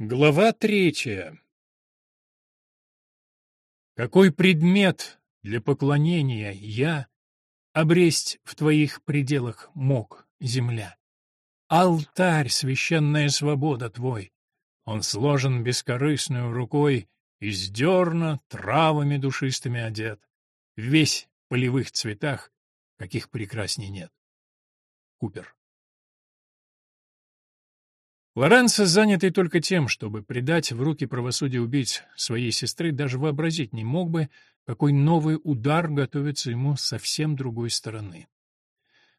Глава третья. Какой предмет для поклонения я обресть в твоих пределах мог, земля? Алтарь, священная свобода твой, он сложен бескорыстную рукой, из дерна травами душистыми одет, весь в полевых цветах, каких прекрасней нет. Купер. Лоренцо, занятый только тем, чтобы предать в руки правосудия убийц своей сестры, даже вообразить не мог бы, какой новый удар готовится ему совсем другой стороны.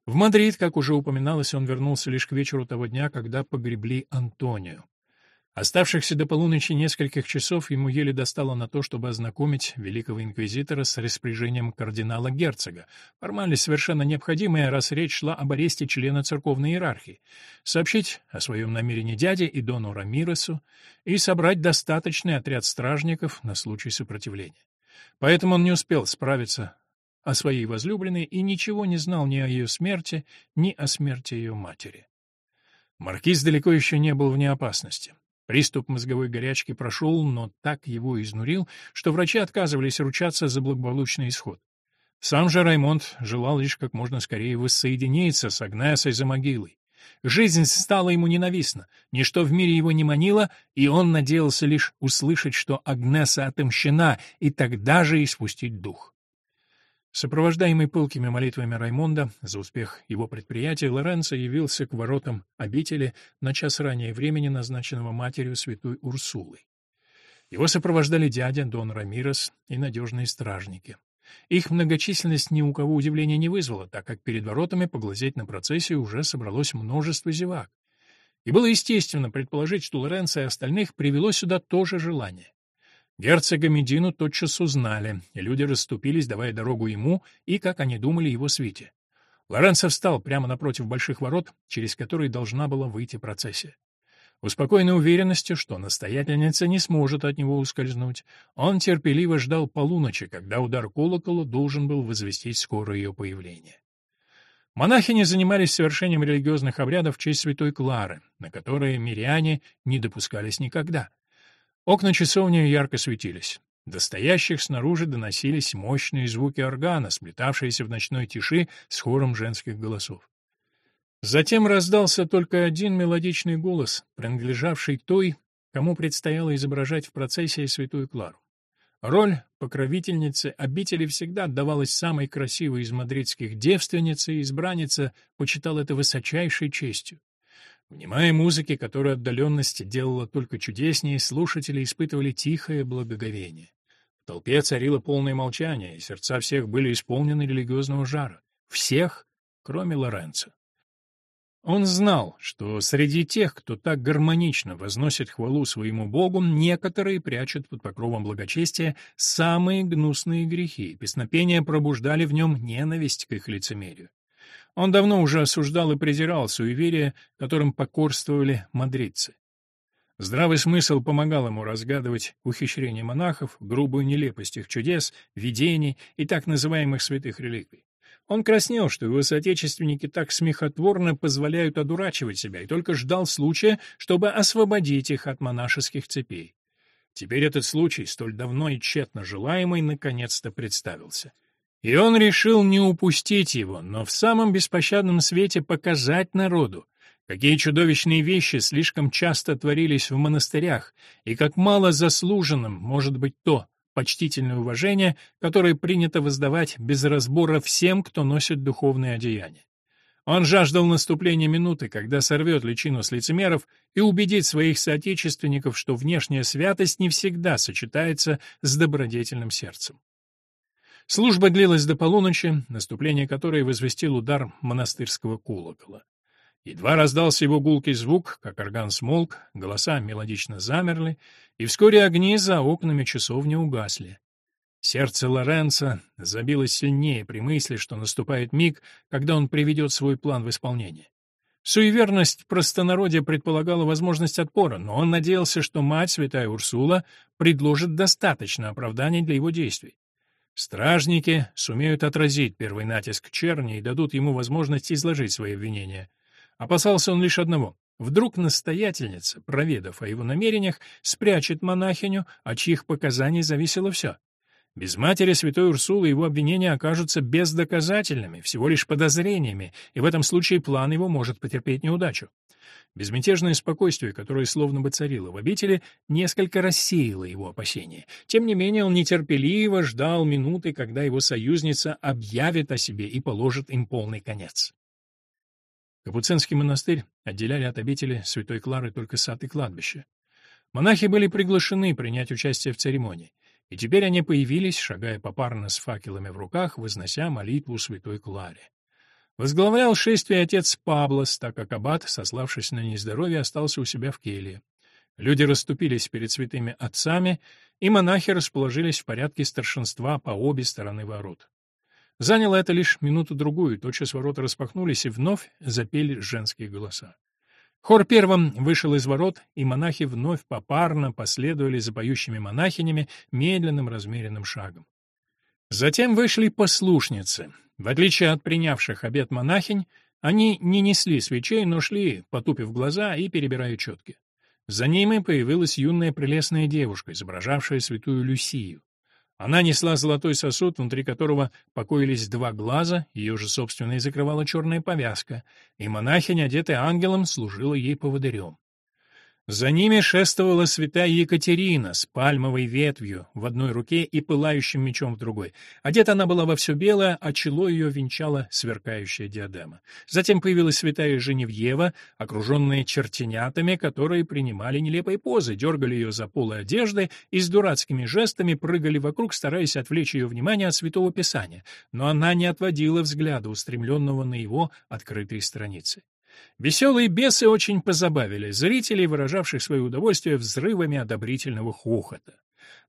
В Мадрид, как уже упоминалось, он вернулся лишь к вечеру того дня, когда погребли Антонию. Оставшихся до полуночи нескольких часов ему еле достало на то, чтобы ознакомить великого инквизитора с распоряжением кардинала-герцога, формальность совершенно необходимая, раз речь шла об аресте члена церковной иерархии, сообщить о своем намерении дяде и дону Рамиресу и собрать достаточный отряд стражников на случай сопротивления. Поэтому он не успел справиться о своей возлюбленной и ничего не знал ни о ее смерти, ни о смерти ее матери. Маркиз далеко еще не был вне опасности. Приступ мозговой горячки прошел, но так его изнурил, что врачи отказывались ручаться за благополучный исход. Сам же Раймонд желал лишь как можно скорее воссоединиться с Агнесой за могилой. Жизнь стала ему ненавистна, ничто в мире его не манило, и он надеялся лишь услышать, что Агнеса отомщена, и тогда же испустить дух. Сопровождаемый пылкими молитвами Раймонда за успех его предприятия, Лоренцо явился к воротам обители на час ранее времени, назначенного матерью святой Урсулой. Его сопровождали дядя Дон Рамирес и надежные стражники. Их многочисленность ни у кого удивления не вызвала, так как перед воротами поглазеть на процессию уже собралось множество зевак. И было естественно предположить, что Лоренцо и остальных привело сюда то же желание. Герцога Медину тотчас узнали, и люди расступились, давая дорогу ему и, как они думали, его свите. Лоренцо встал прямо напротив больших ворот, через которые должна была выйти процессия. Успокоенной уверенностью, что настоятельница не сможет от него ускользнуть, он терпеливо ждал полуночи, когда удар колокола должен был возвестить скорое ее появление. Монахини занимались совершением религиозных обрядов в честь святой Клары, на которые миряне не допускались никогда. Окна часовни ярко светились. До стоящих снаружи доносились мощные звуки органа, сплетавшиеся в ночной тиши с хором женских голосов. Затем раздался только один мелодичный голос, принадлежавший той, кому предстояло изображать в процессии святую Клару. Роль покровительницы обители всегда отдавалась самой красивой из мадридских девственниц, и избранница почитала это высочайшей честью. Внимая музыке, которая отдаленность делала только чудеснее, слушатели испытывали тихое благоговение. В толпе царило полное молчание, и сердца всех были исполнены религиозного жара. Всех, кроме Лоренцо. Он знал, что среди тех, кто так гармонично возносит хвалу своему Богу, некоторые прячут под покровом благочестия самые гнусные грехи, песнопения пробуждали в нем ненависть к их лицемерию. Он давно уже осуждал и презирал суеверия, которым покорствовали мадридцы. Здравый смысл помогал ему разгадывать ухищрения монахов, грубую нелепость их чудес, видений и так называемых святых реликвий. Он краснел, что его соотечественники так смехотворно позволяют одурачивать себя, и только ждал случая, чтобы освободить их от монашеских цепей. Теперь этот случай, столь давно и тщетно желаемый, наконец-то представился. И он решил не упустить его, но в самом беспощадном свете показать народу, какие чудовищные вещи слишком часто творились в монастырях, и как мало заслуженным может быть то почтительное уважение, которое принято воздавать без разбора всем, кто носит духовные одеяния. Он жаждал наступления минуты, когда сорвет личину с лицемеров и убедит своих соотечественников, что внешняя святость не всегда сочетается с добродетельным сердцем. Служба длилась до полуночи, наступление которой возвестил удар монастырского колокола. Едва раздался его гулкий звук, как орган смолк, голоса мелодично замерли, и вскоре огни за окнами часовни угасли. Сердце Лоренца забилось сильнее при мысли, что наступает миг, когда он приведет свой план в исполнение. Суеверность простонародья предполагала возможность отпора, но он надеялся, что мать, святая Урсула, предложит достаточно оправданий для его действий. Стражники сумеют отразить первый натиск черни и дадут ему возможность изложить свои обвинения. Опасался он лишь одного. Вдруг настоятельница, проведав о его намерениях, спрячет монахиню, от чьих показаний зависело все. Без матери святой Урсулы его обвинения окажутся бездоказательными, всего лишь подозрениями, и в этом случае план его может потерпеть неудачу. Безмятежное спокойствие, которое словно бы царило в обители, несколько рассеяло его опасения. Тем не менее он нетерпеливо ждал минуты, когда его союзница объявит о себе и положит им полный конец. Капуцинский монастырь отделяли от обители Святой Клары только сад и кладбище. Монахи были приглашены принять участие в церемонии, и теперь они появились, шагая попарно с факелами в руках, вознося молитву Святой Кларе. Возглавлял шествие отец Паблос, так как аббат, сославшись на нездоровье, остался у себя в келье. Люди расступились перед святыми отцами, и монахи расположились в порядке старшинства по обе стороны ворот. Заняло это лишь минуту-другую, тотчас ворота распахнулись, и вновь запели женские голоса. Хор первым вышел из ворот, и монахи вновь попарно последовали за поющими монахинями медленным размеренным шагом. Затем вышли послушницы. В отличие от принявших обет монахинь, они не несли свечей, но шли, потупив глаза и перебирая четки. За ними появилась юная прелестная девушка, изображавшая святую Люсию. Она несла золотой сосуд, внутри которого покоились два глаза, ее же собственно и закрывала черная повязка, и монахиня, одетая ангелом, служила ей поводырем. За ними шествовала святая Екатерина с пальмовой ветвью в одной руке и пылающим мечом в другой. Одета она была во все белое, а чело ее венчала сверкающая диадема. Затем появилась святая Женевьева, окруженная чертенятами, которые принимали нелепые позы, дергали ее за полы одежды и с дурацкими жестами прыгали вокруг, стараясь отвлечь ее внимание от Святого Писания, но она не отводила взгляда, устремленного на его открытые страницы. Веселые бесы очень позабавили зрителей, выражавших свое удовольствие взрывами одобрительного хохота.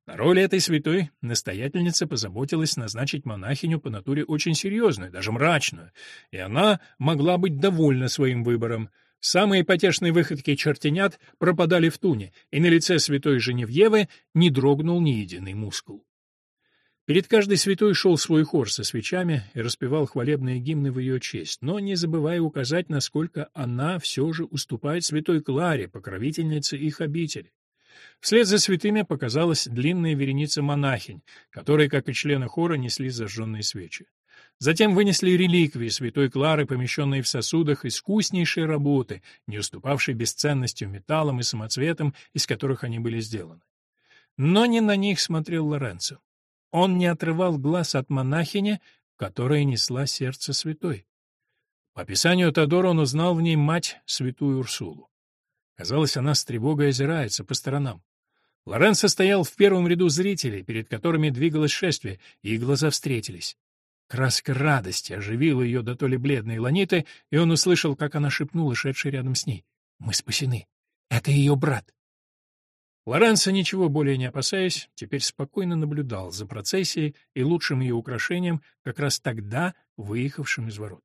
На роли этой святой настоятельница позаботилась назначить монахиню по натуре очень серьезную, даже мрачную, и она могла быть довольна своим выбором. Самые потешные выходки чертенят пропадали в туне, и на лице святой Женевьевы не дрогнул ни единый мускул. Перед каждой святой шел свой хор со свечами и распевал хвалебные гимны в ее честь, но не забывая указать, насколько она все же уступает святой Кларе, покровительнице их обители. Вслед за святыми показалась длинная вереница монахинь, которые, как и члены хора, несли зажженные свечи. Затем вынесли реликвии святой Клары, помещенные в сосудах искуснейшей работы, не уступавшей бесценностью металлам и самоцветам, из которых они были сделаны. Но не на них смотрел Лоренцо. Он не отрывал глаз от монахини, которая несла сердце святой. По описанию Тодора он узнал в ней мать, святую Урсулу. Казалось, она с тревогой озирается по сторонам. Лоренцо стоял в первом ряду зрителей, перед которыми двигалось шествие, и их глаза встретились. Краска радости оживила ее до то ли бледной ланиты, и он услышал, как она шепнула, шедшей рядом с ней. «Мы спасены. Это ее брат». Лоренцо, ничего более не опасаясь, теперь спокойно наблюдал за процессией и лучшим ее украшением, как раз тогда выехавшим из ворот.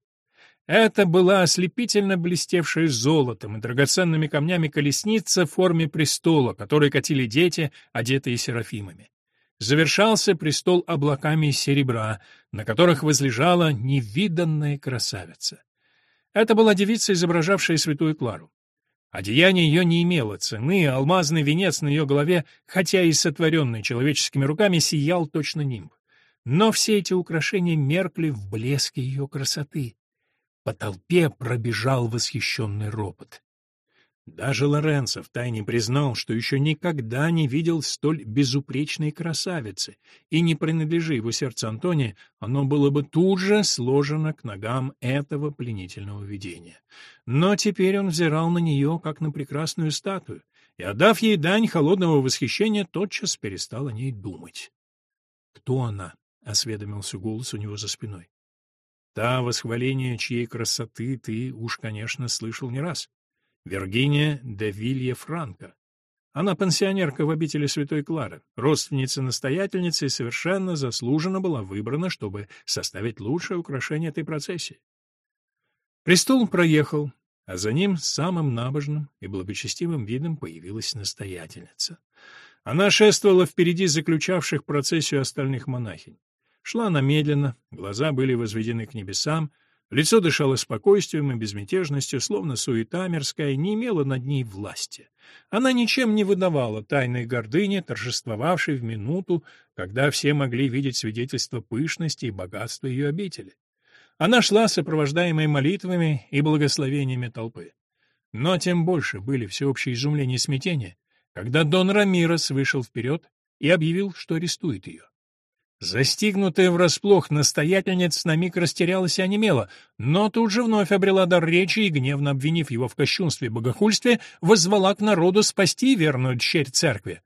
Это была ослепительно блестевшая золотом и драгоценными камнями колесница в форме престола, которой катили дети, одетые серафимами. Завершался престол облаками серебра, на которых возлежала невиданная красавица. Это была девица, изображавшая святую Клару. Одеяние ее не имело цены, алмазный венец на ее голове, хотя и сотворенный человеческими руками, сиял точно нимб. Но все эти украшения меркли в блеске ее красоты. По толпе пробежал восхищенный ропот. Даже Лоренцо втайне признал, что еще никогда не видел столь безупречной красавицы, и не принадлежи его сердце Антония, оно было бы тут же сложено к ногам этого пленительного видения. Но теперь он взирал на нее, как на прекрасную статую, и, отдав ей дань холодного восхищения, тотчас перестал о ней думать. «Кто она?» — осведомился голос у него за спиной. «Та восхваление, чьей красоты ты уж, конечно, слышал не раз». Виргиния де Вилье Франко. Она пансионерка в обители Святой Клары, родственница настоятельницы и совершенно заслуженно была выбрана, чтобы составить лучшее украшение этой процессии. Престол проехал, а за ним самым набожным и благочестивым видом появилась настоятельница. Она шествовала впереди заключавших процессию остальных монахинь. Шла она медленно, глаза были возведены к небесам, Лицо дышало спокойствием и безмятежностью, словно суета мирская не имела над ней власти. Она ничем не выдавала тайной гордыни, торжествовавшей в минуту, когда все могли видеть свидетельство пышности и богатства ее обители. Она шла, сопровождаемой молитвами и благословениями толпы. Но тем больше были всеобщее изумление и смятение, когда Дон Рамирос вышел вперед и объявил, что арестует ее. Застигнутая врасплох, настоятельница на миг растерялась и онемела, но тут же вновь обрела дар речи и, гневно обвинив его в кощунстве и богохульстве, воззвала к народу спасти верную дщерь церкви.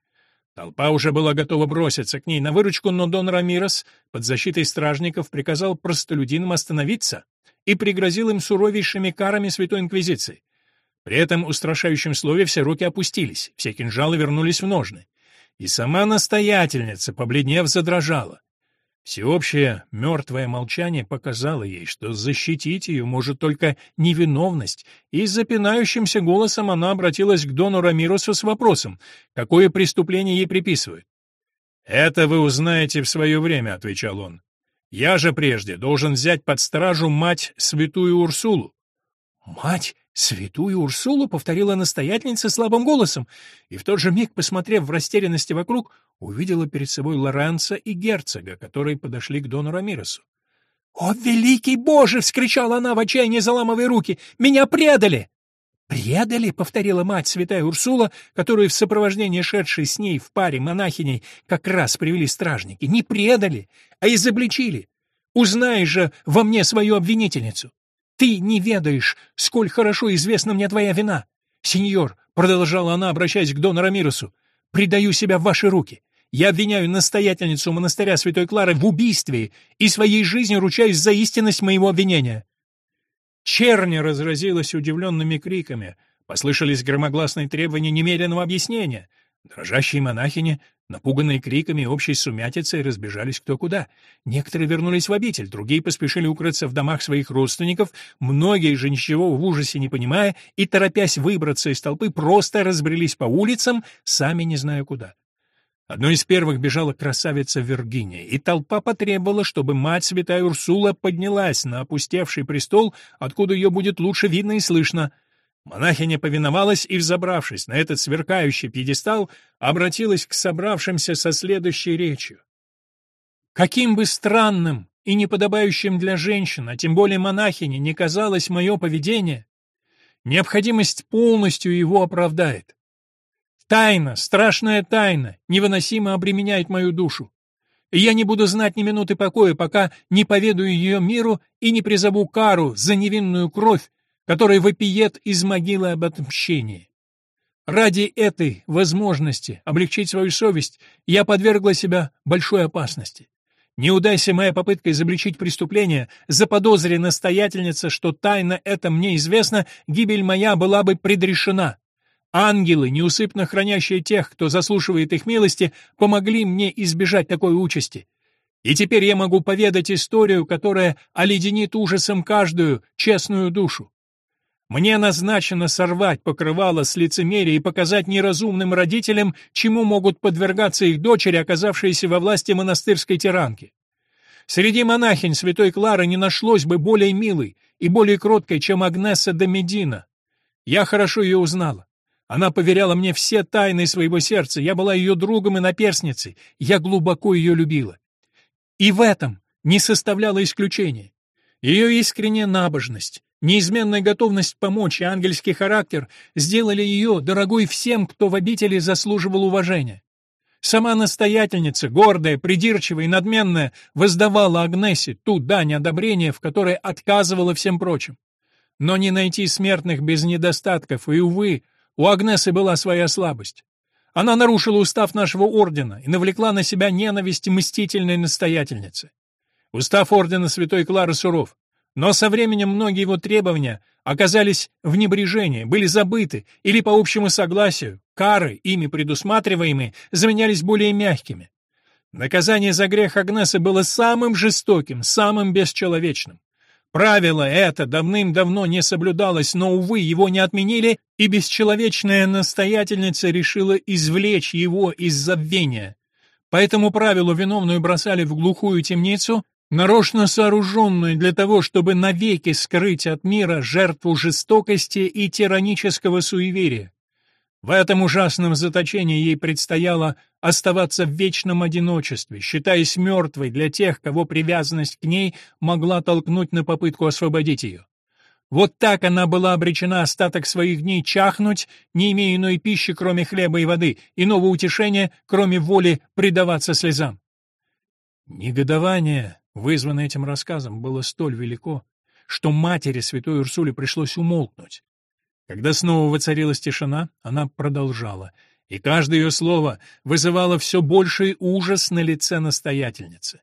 Толпа уже была готова броситься к ней на выручку, но Дон Рамирос под защитой стражников приказал простолюдинам остановиться и пригрозил им суровейшими карами Святой Инквизиции. При этом устрашающем слове все руки опустились, все кинжалы вернулись в ножны. И сама настоятельница, побледнев, задрожала. Всеобщее мертвое молчание показало ей, что защитить ее может только невиновность, и запинающимся голосом она обратилась к Дону Рамиросу с вопросом, какое преступление ей приписывают. «Это вы узнаете в свое время», — отвечал он. «Я же прежде должен взять под стражу мать святую Урсулу». «Мать «Святую Урсулу!» — повторила настоятельница слабым голосом, и в тот же миг, посмотрев в растерянности вокруг, увидела перед собой Лоренца и герцога, которые подошли к Дону Рамиресу. «О, великий Боже!» — вскричала она в отчаянии, заламывая руки. «Меня предали!» «Предали?» — повторила мать святая Урсула, которую в сопровождении шедшей с ней в паре монахиней как раз привели стражники. «Не предали, а изобличили. Узнай же во мне свою обвинительницу. Ты не ведаешь, сколь хорошо известна мне твоя вина. Сеньор, — продолжала она, обращаясь к Дону Рамиросу, — предаю себя в ваши руки. Я обвиняю настоятельницу монастыря Святой Клары в убийстве и своей жизнью ручаюсь за истинность моего обвинения». Черня разразилась удивленными криками. Послышались громогласные требования немедленного объяснения. Дрожащие монахини Напуганные криками и общей сумятицей разбежались кто куда. Некоторые вернулись в обитель, другие поспешили укрыться в домах своих родственников, многие же ничего в ужасе не понимая и, торопясь выбраться из толпы, просто разбрелись по улицам, сами не зная куда. Одной из первых бежала красавица Виргиния, и толпа потребовала, чтобы мать святая Урсула поднялась на опустевший престол, откуда ее будет лучше видно и слышно — Монахиня повиновалась и, взобравшись на этот сверкающий пьедестал, обратилась к собравшимся со следующей речью. «Каким бы странным и неподобающим для женщин, а тем более монахини, не казалось мое поведение, необходимость полностью его оправдает. Тайна, страшная тайна, невыносимо обременяет мою душу. И я не буду знать ни минуты покоя, пока не поведаю ее миру и не призову кару за невинную кровь, который вопиет из могилы об отмщении. Ради этой возможности облегчить свою совесть я подвергла себя большой опасности. Не удайся моя попытка изобличить преступление, заподозри настоятельница, что тайна эта мне известна, гибель моя была бы предрешена. Ангелы, неусыпно хранящие тех, кто заслуживает их милости, помогли мне избежать такой участи. И теперь я могу поведать историю, которая оледенит ужасом каждую честную душу. Мне назначено сорвать покрывало с лицемерия и показать неразумным родителям, чему могут подвергаться их дочери, оказавшиеся во власти монастырской тиранки. Среди монахинь святой Клары не нашлось бы более милой и более кроткой, чем Агнеса де Медина. Я хорошо ее узнала. Она поверяла мне все тайны своего сердца, я была ее другом и наперсницей, я глубоко ее любила. И в этом не составляла исключения. Ее искренняя набожность, Неизменная готовность помочь и ангельский характер сделали ее дорогой всем, кто в обители заслуживал уважения. Сама настоятельница, гордая, придирчивая и надменная, воздавала Агнесе ту дань одобрения, в которой отказывала всем прочим. Но не найти смертных без недостатков, и, увы, у Агнесы была своя слабость. Она нарушила устав нашего ордена и навлекла на себя ненависть мстительной настоятельницы. Устав ордена Святой Клары суров. Но со временем многие его требования оказались в небрежении, были забыты или по общему согласию, кары, ими предусматриваемые, заменялись более мягкими. Наказание за грех Агнесы было самым жестоким, самым бесчеловечным. Правило это давным-давно не соблюдалось, но, увы, его не отменили, и бесчеловечная настоятельница решила извлечь его из забвения. По этому правилу виновную бросали в глухую темницу, нарочно сооруженную для того, чтобы навеки скрыть от мира жертву жестокости и тиранического суеверия. В этом ужасном заточении ей предстояло оставаться в вечном одиночестве, считаясь мертвой для тех, кого привязанность к ней могла толкнуть на попытку освободить ее. Вот так она была обречена остаток своих дней чахнуть, не имея иной пищи, кроме хлеба и воды, иного утешения, кроме воли предаваться слезам. Негодование, вызванное этим рассказом, было столь велико, что матери святой Урсуле пришлось умолкнуть. Когда снова воцарилась тишина, она продолжала, и каждое ее слово вызывало все больший ужас на лице настоятельницы.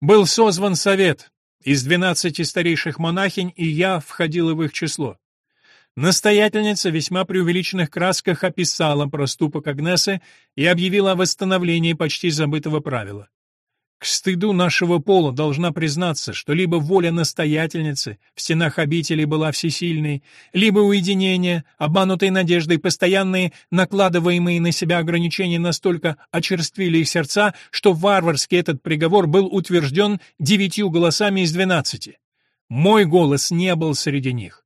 Был созван совет из двенадцати старейших монахинь, и я входила в их число. Настоятельница весьма преувеличенных красках описала проступок Агнесы и объявила о восстановлении почти забытого правила. К стыду нашего пола должна признаться, что либо воля настоятельницы в стенах обители была всесильной, либо уединение, обманутые надеждой, постоянные накладываемые на себя ограничения настолько очерствили их сердца, что варварский этот приговор был утвержден девятью голосами из двенадцати. Мой голос не был среди них.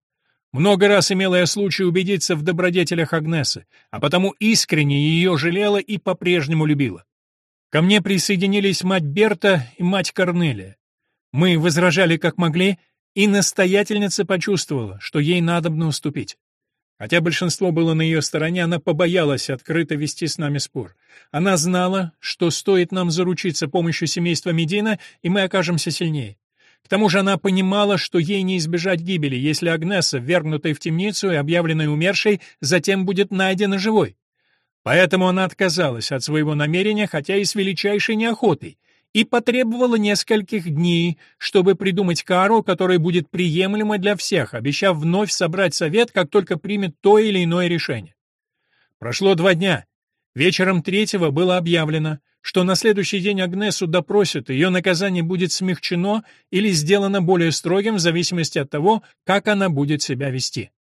Много раз имела я случай убедиться в добродетелях Агнесы, а потому искренне ее жалела и по-прежнему любила. Ко мне присоединились мать Берта и мать Корнелия. Мы возражали как могли, и настоятельница почувствовала, что ей надобно уступить. Хотя большинство было на ее стороне, она побоялась открыто вести с нами спор. Она знала, что стоит нам заручиться помощью семейства Медина, и мы окажемся сильнее. К тому же она понимала, что ей не избежать гибели, если Агнеса, вергнутая в темницу и объявленная умершей, затем будет найдена живой. Поэтому она отказалась от своего намерения, хотя и с величайшей неохотой, и потребовала нескольких дней, чтобы придумать кару, которая будет приемлема для всех, обещав вновь собрать совет, как только примет то или иное решение. Прошло два дня. Вечером третьего было объявлено, что на следующий день Агнесу допросят, ее наказание будет смягчено или сделано более строгим в зависимости от того, как она будет себя вести.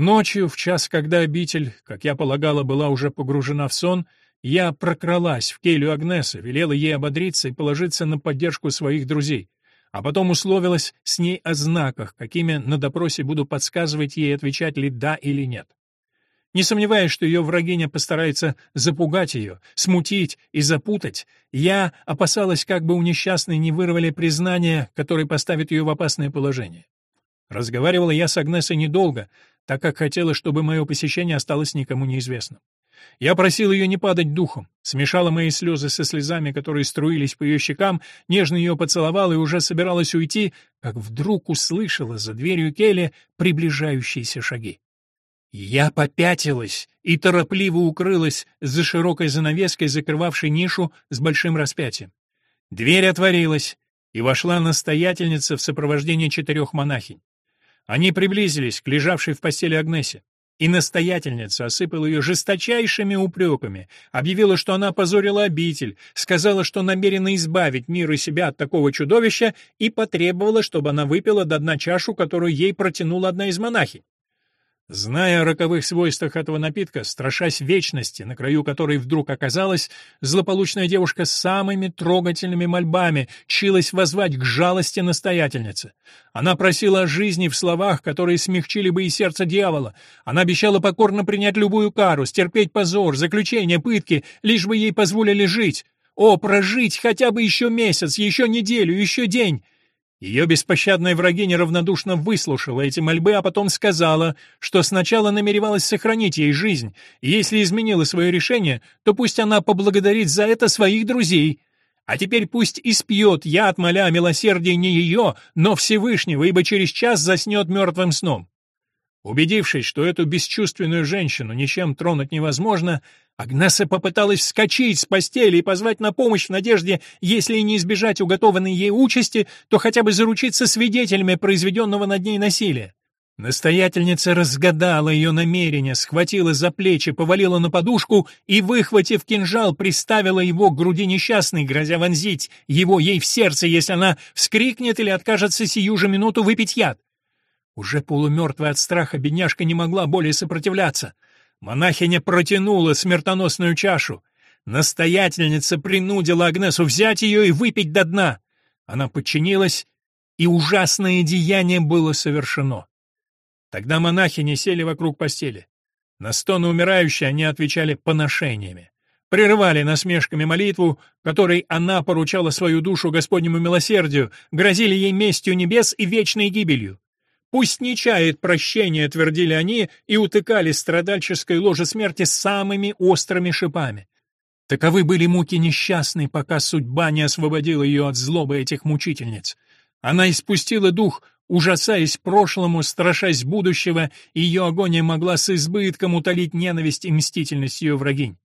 Ночью, в час, когда обитель, как я полагала, была уже погружена в сон, я прокралась в келью Агнесы, велела ей ободриться и положиться на поддержку своих друзей, а потом условилась с ней о знаках, какими на допросе буду подсказывать ей, отвечать ли да или нет. Не сомневаясь, что ее врагиня постарается запугать ее, смутить и запутать, я опасалась, как бы у несчастной не вырвали признание, которое поставит ее в опасное положение. Разговаривала я с Агнесой недолго, так как хотела, чтобы мое посещение осталось никому неизвестным. Я просил ее не падать духом, смешала мои слезы со слезами, которые струились по ее щекам, нежно ее поцеловала и уже собиралась уйти, как вдруг услышала за дверью Келли приближающиеся шаги. Я попятилась и торопливо укрылась за широкой занавеской, закрывавшей нишу с большим распятием. Дверь отворилась, и вошла настоятельница в сопровождении четырех монахинь. Они приблизились к лежавшей в постели Агнесе, и настоятельница осыпала ее жесточайшими упреками, объявила, что она позорила обитель, сказала, что намерена избавить мир и себя от такого чудовища, и потребовала, чтобы она выпила до дна чашу, которую ей протянула одна из монахинь. Зная о роковых свойствах этого напитка, страшась вечности, на краю которой вдруг оказалась, злополучная девушка с самыми трогательными мольбами чилась возвать к жалости настоятельницы. Она просила о жизни в словах, которые смягчили бы и сердце дьявола. Она обещала покорно принять любую кару, стерпеть позор, заключение, пытки, лишь бы ей позволили жить. О, прожить хотя бы еще месяц, еще неделю, еще день! Ее беспощадная врагиня равнодушно выслушала эти мольбы, а потом сказала, что сначала намеревалась сохранить ей жизнь, и если изменила свое решение, то пусть она поблагодарит за это своих друзей. А теперь пусть испьет яд, моля о милосердии не ее, но Всевышнего, ибо через час заснет мертвым сном. Убедившись, что эту бесчувственную женщину ничем тронуть невозможно, Агнеса попыталась вскочить с постели и позвать на помощь в надежде, если и не избежать уготованной ей участи, то хотя бы заручиться свидетелями произведенного над ней насилия. Настоятельница разгадала ее намерение, схватила за плечи, повалила на подушку и, выхватив кинжал, приставила его к груди несчастной, грозя вонзить его ей в сердце, если она вскрикнет или откажется сию же минуту выпить яд. Уже полумертвая от страха бедняжка не могла более сопротивляться. Монахиня протянула смертоносную чашу. Настоятельница принудила Агнесу взять ее и выпить до дна. Она подчинилась, и ужасное деяние было совершено. Тогда монахини сели вокруг постели. На стоны умирающей они отвечали поношениями. Прерывали насмешками молитву, которой она поручала свою душу Господнему милосердию, грозили ей местью небес и вечной гибелью. Пусть не чает прощения, твердили они, и утыкали страдальческой ложе смерти самыми острыми шипами. Таковы были муки несчастной, пока судьба не освободила ее от злобы этих мучительниц. Она испустила дух, ужасаясь прошлому, страшась будущего, и ее агония могла с избытком утолить ненависть и мстительность ее врагинь.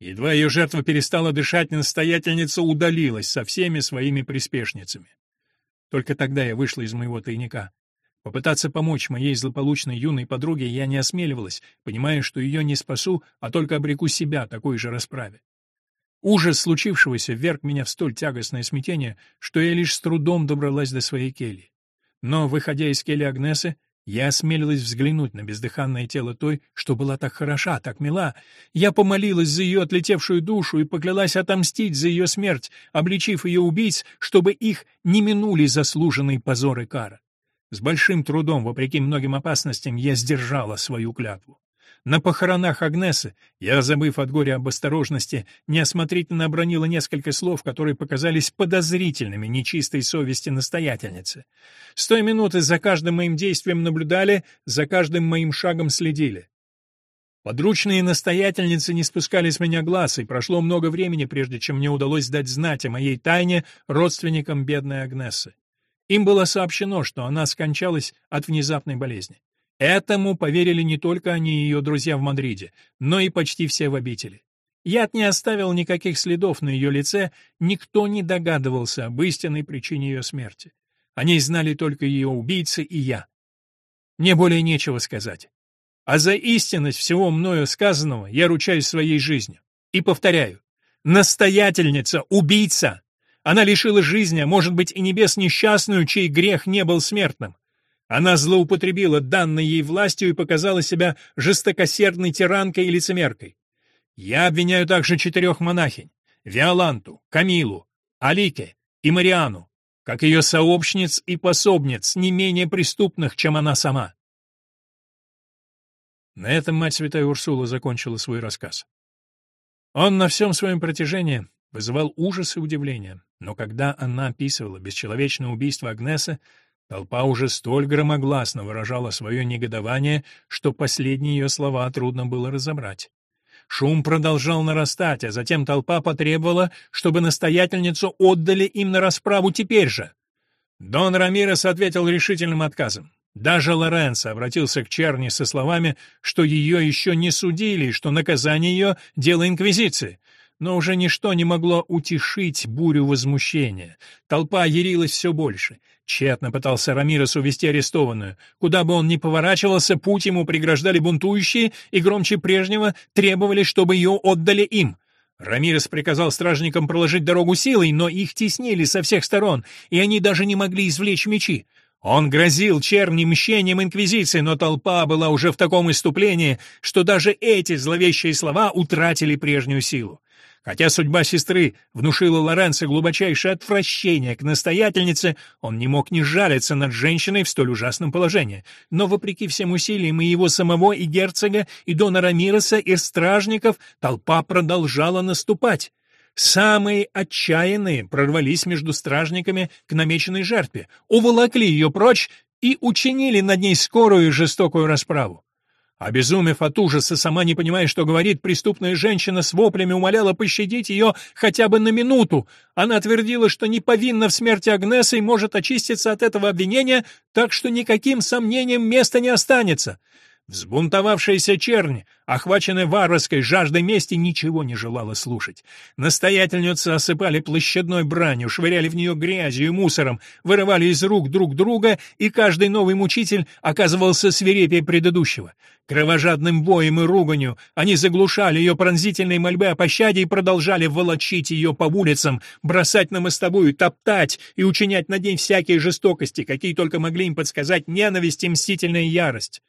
Едва ее жертва перестала дышать, настоятельница удалилась со всеми своими приспешницами. Только тогда я вышла из моего тайника. Попытаться помочь моей злополучной юной подруге я не осмеливалась, понимая, что ее не спасу, а только обреку себя такой же расправе. Ужас случившегося вверг меня в столь тягостное смятение, что я лишь с трудом добралась до своей кельи. Но, выходя из кельи Агнесы, я осмелилась взглянуть на бездыханное тело той, что была так хороша, так мила. Я помолилась за ее отлетевшую душу и поклялась отомстить за ее смерть, обличив ее убийц, чтобы их не минули заслуженные позор и кара. С большим трудом, вопреки многим опасностям, я сдержала свою клятву. На похоронах Агнесы я, забыв от горя об осторожности, неосмотрительно обронила несколько слов, которые показались подозрительными нечистой совести настоятельницы. С той минуты за каждым моим действием наблюдали, за каждым моим шагом следили. Подручные настоятельницы не спускали с меня глаз, и прошло много времени, прежде чем мне удалось дать знать о моей тайне родственникам бедной Агнесы. Им было сообщено, что она скончалась от внезапной болезни. Этому поверили не только они и ее друзья в Мадриде, но и почти все в обители. Яд не оставил никаких следов на ее лице, никто не догадывался об истинной причине ее смерти. О ней знали только ее убийцы и я. Мне более нечего сказать. А за истинность всего мною сказанного я ручаюсь своей жизнью. И повторяю, настоятельница, убийца, она лишила жизни, а может быть и небес несчастную, чей грех не был смертным. Она злоупотребила данной ей властью и показала себя жестокосердной тиранкой и лицемеркой. Я обвиняю также четырех монахинь — Виоланту, Камилу, Алике и Мариану, как ее сообщниц и пособниц, не менее преступных, чем она сама. На этом мать святая Урсула закончила свой рассказ. Он на всем своем протяжении вызывал ужас и удивление, но когда она описывала бесчеловечное убийство Агнеса, толпа уже столь громогласно выражала свое негодование, что последние ее слова трудно было разобрать. Шум продолжал нарастать, а затем толпа потребовала, чтобы настоятельницу отдали им на расправу теперь же. Дон Рамирес ответил решительным отказом. Даже Лоренцо обратился к Черни со словами, что ее еще не судили и что наказание ее — дело Инквизиции — но уже ничто не могло утешить бурю возмущения. Толпа ярилась все больше. Тщетно пытался Рамирес увести арестованную. Куда бы он ни поворачивался, путь ему преграждали бунтующие и громче прежнего требовали, чтобы ее отдали им. Рамирес приказал стражникам проложить дорогу силой, но их теснили со всех сторон, и они даже не могли извлечь мечи. Он грозил черни мщением Инквизиции, но толпа была уже в таком иступлении, что даже эти зловещие слова утратили прежнюю силу. Хотя судьба сестры внушила Лоренцо глубочайшее отвращение к настоятельнице, он не мог не жалиться над женщиной в столь ужасном положении. Но, вопреки всем усилиям и его самого, и герцога, и дона Рамироса, и стражников, толпа продолжала наступать. Самые отчаянные прорвались между стражниками к намеченной жертве, уволокли ее прочь и учинили над ней скорую и жестокую расправу. Обезумев от ужаса, сама не понимая, что говорит, преступная женщина с воплями умоляла пощадить ее хотя бы на минуту. Она твердила, что не повинна в смерти Агнесы и может очиститься от этого обвинения, так что никаким сомнением места не останется. Взбунтовавшаяся чернь, охваченная варварской жаждой мести, ничего не желала слушать. Настоятельницу осыпали площадной бранью, швыряли в нее грязью и мусором, вырывали из рук друг друга, и каждый новый мучитель оказывался свирепее предыдущего. Кровожадным воем и руганью они заглушали ее пронзительные мольбы о пощаде и продолжали волочить ее по улицам, бросать на мостовую, топтать и учинять над ней всякие жестокости, какие только могли им подсказать ненависть и мстительная ярость.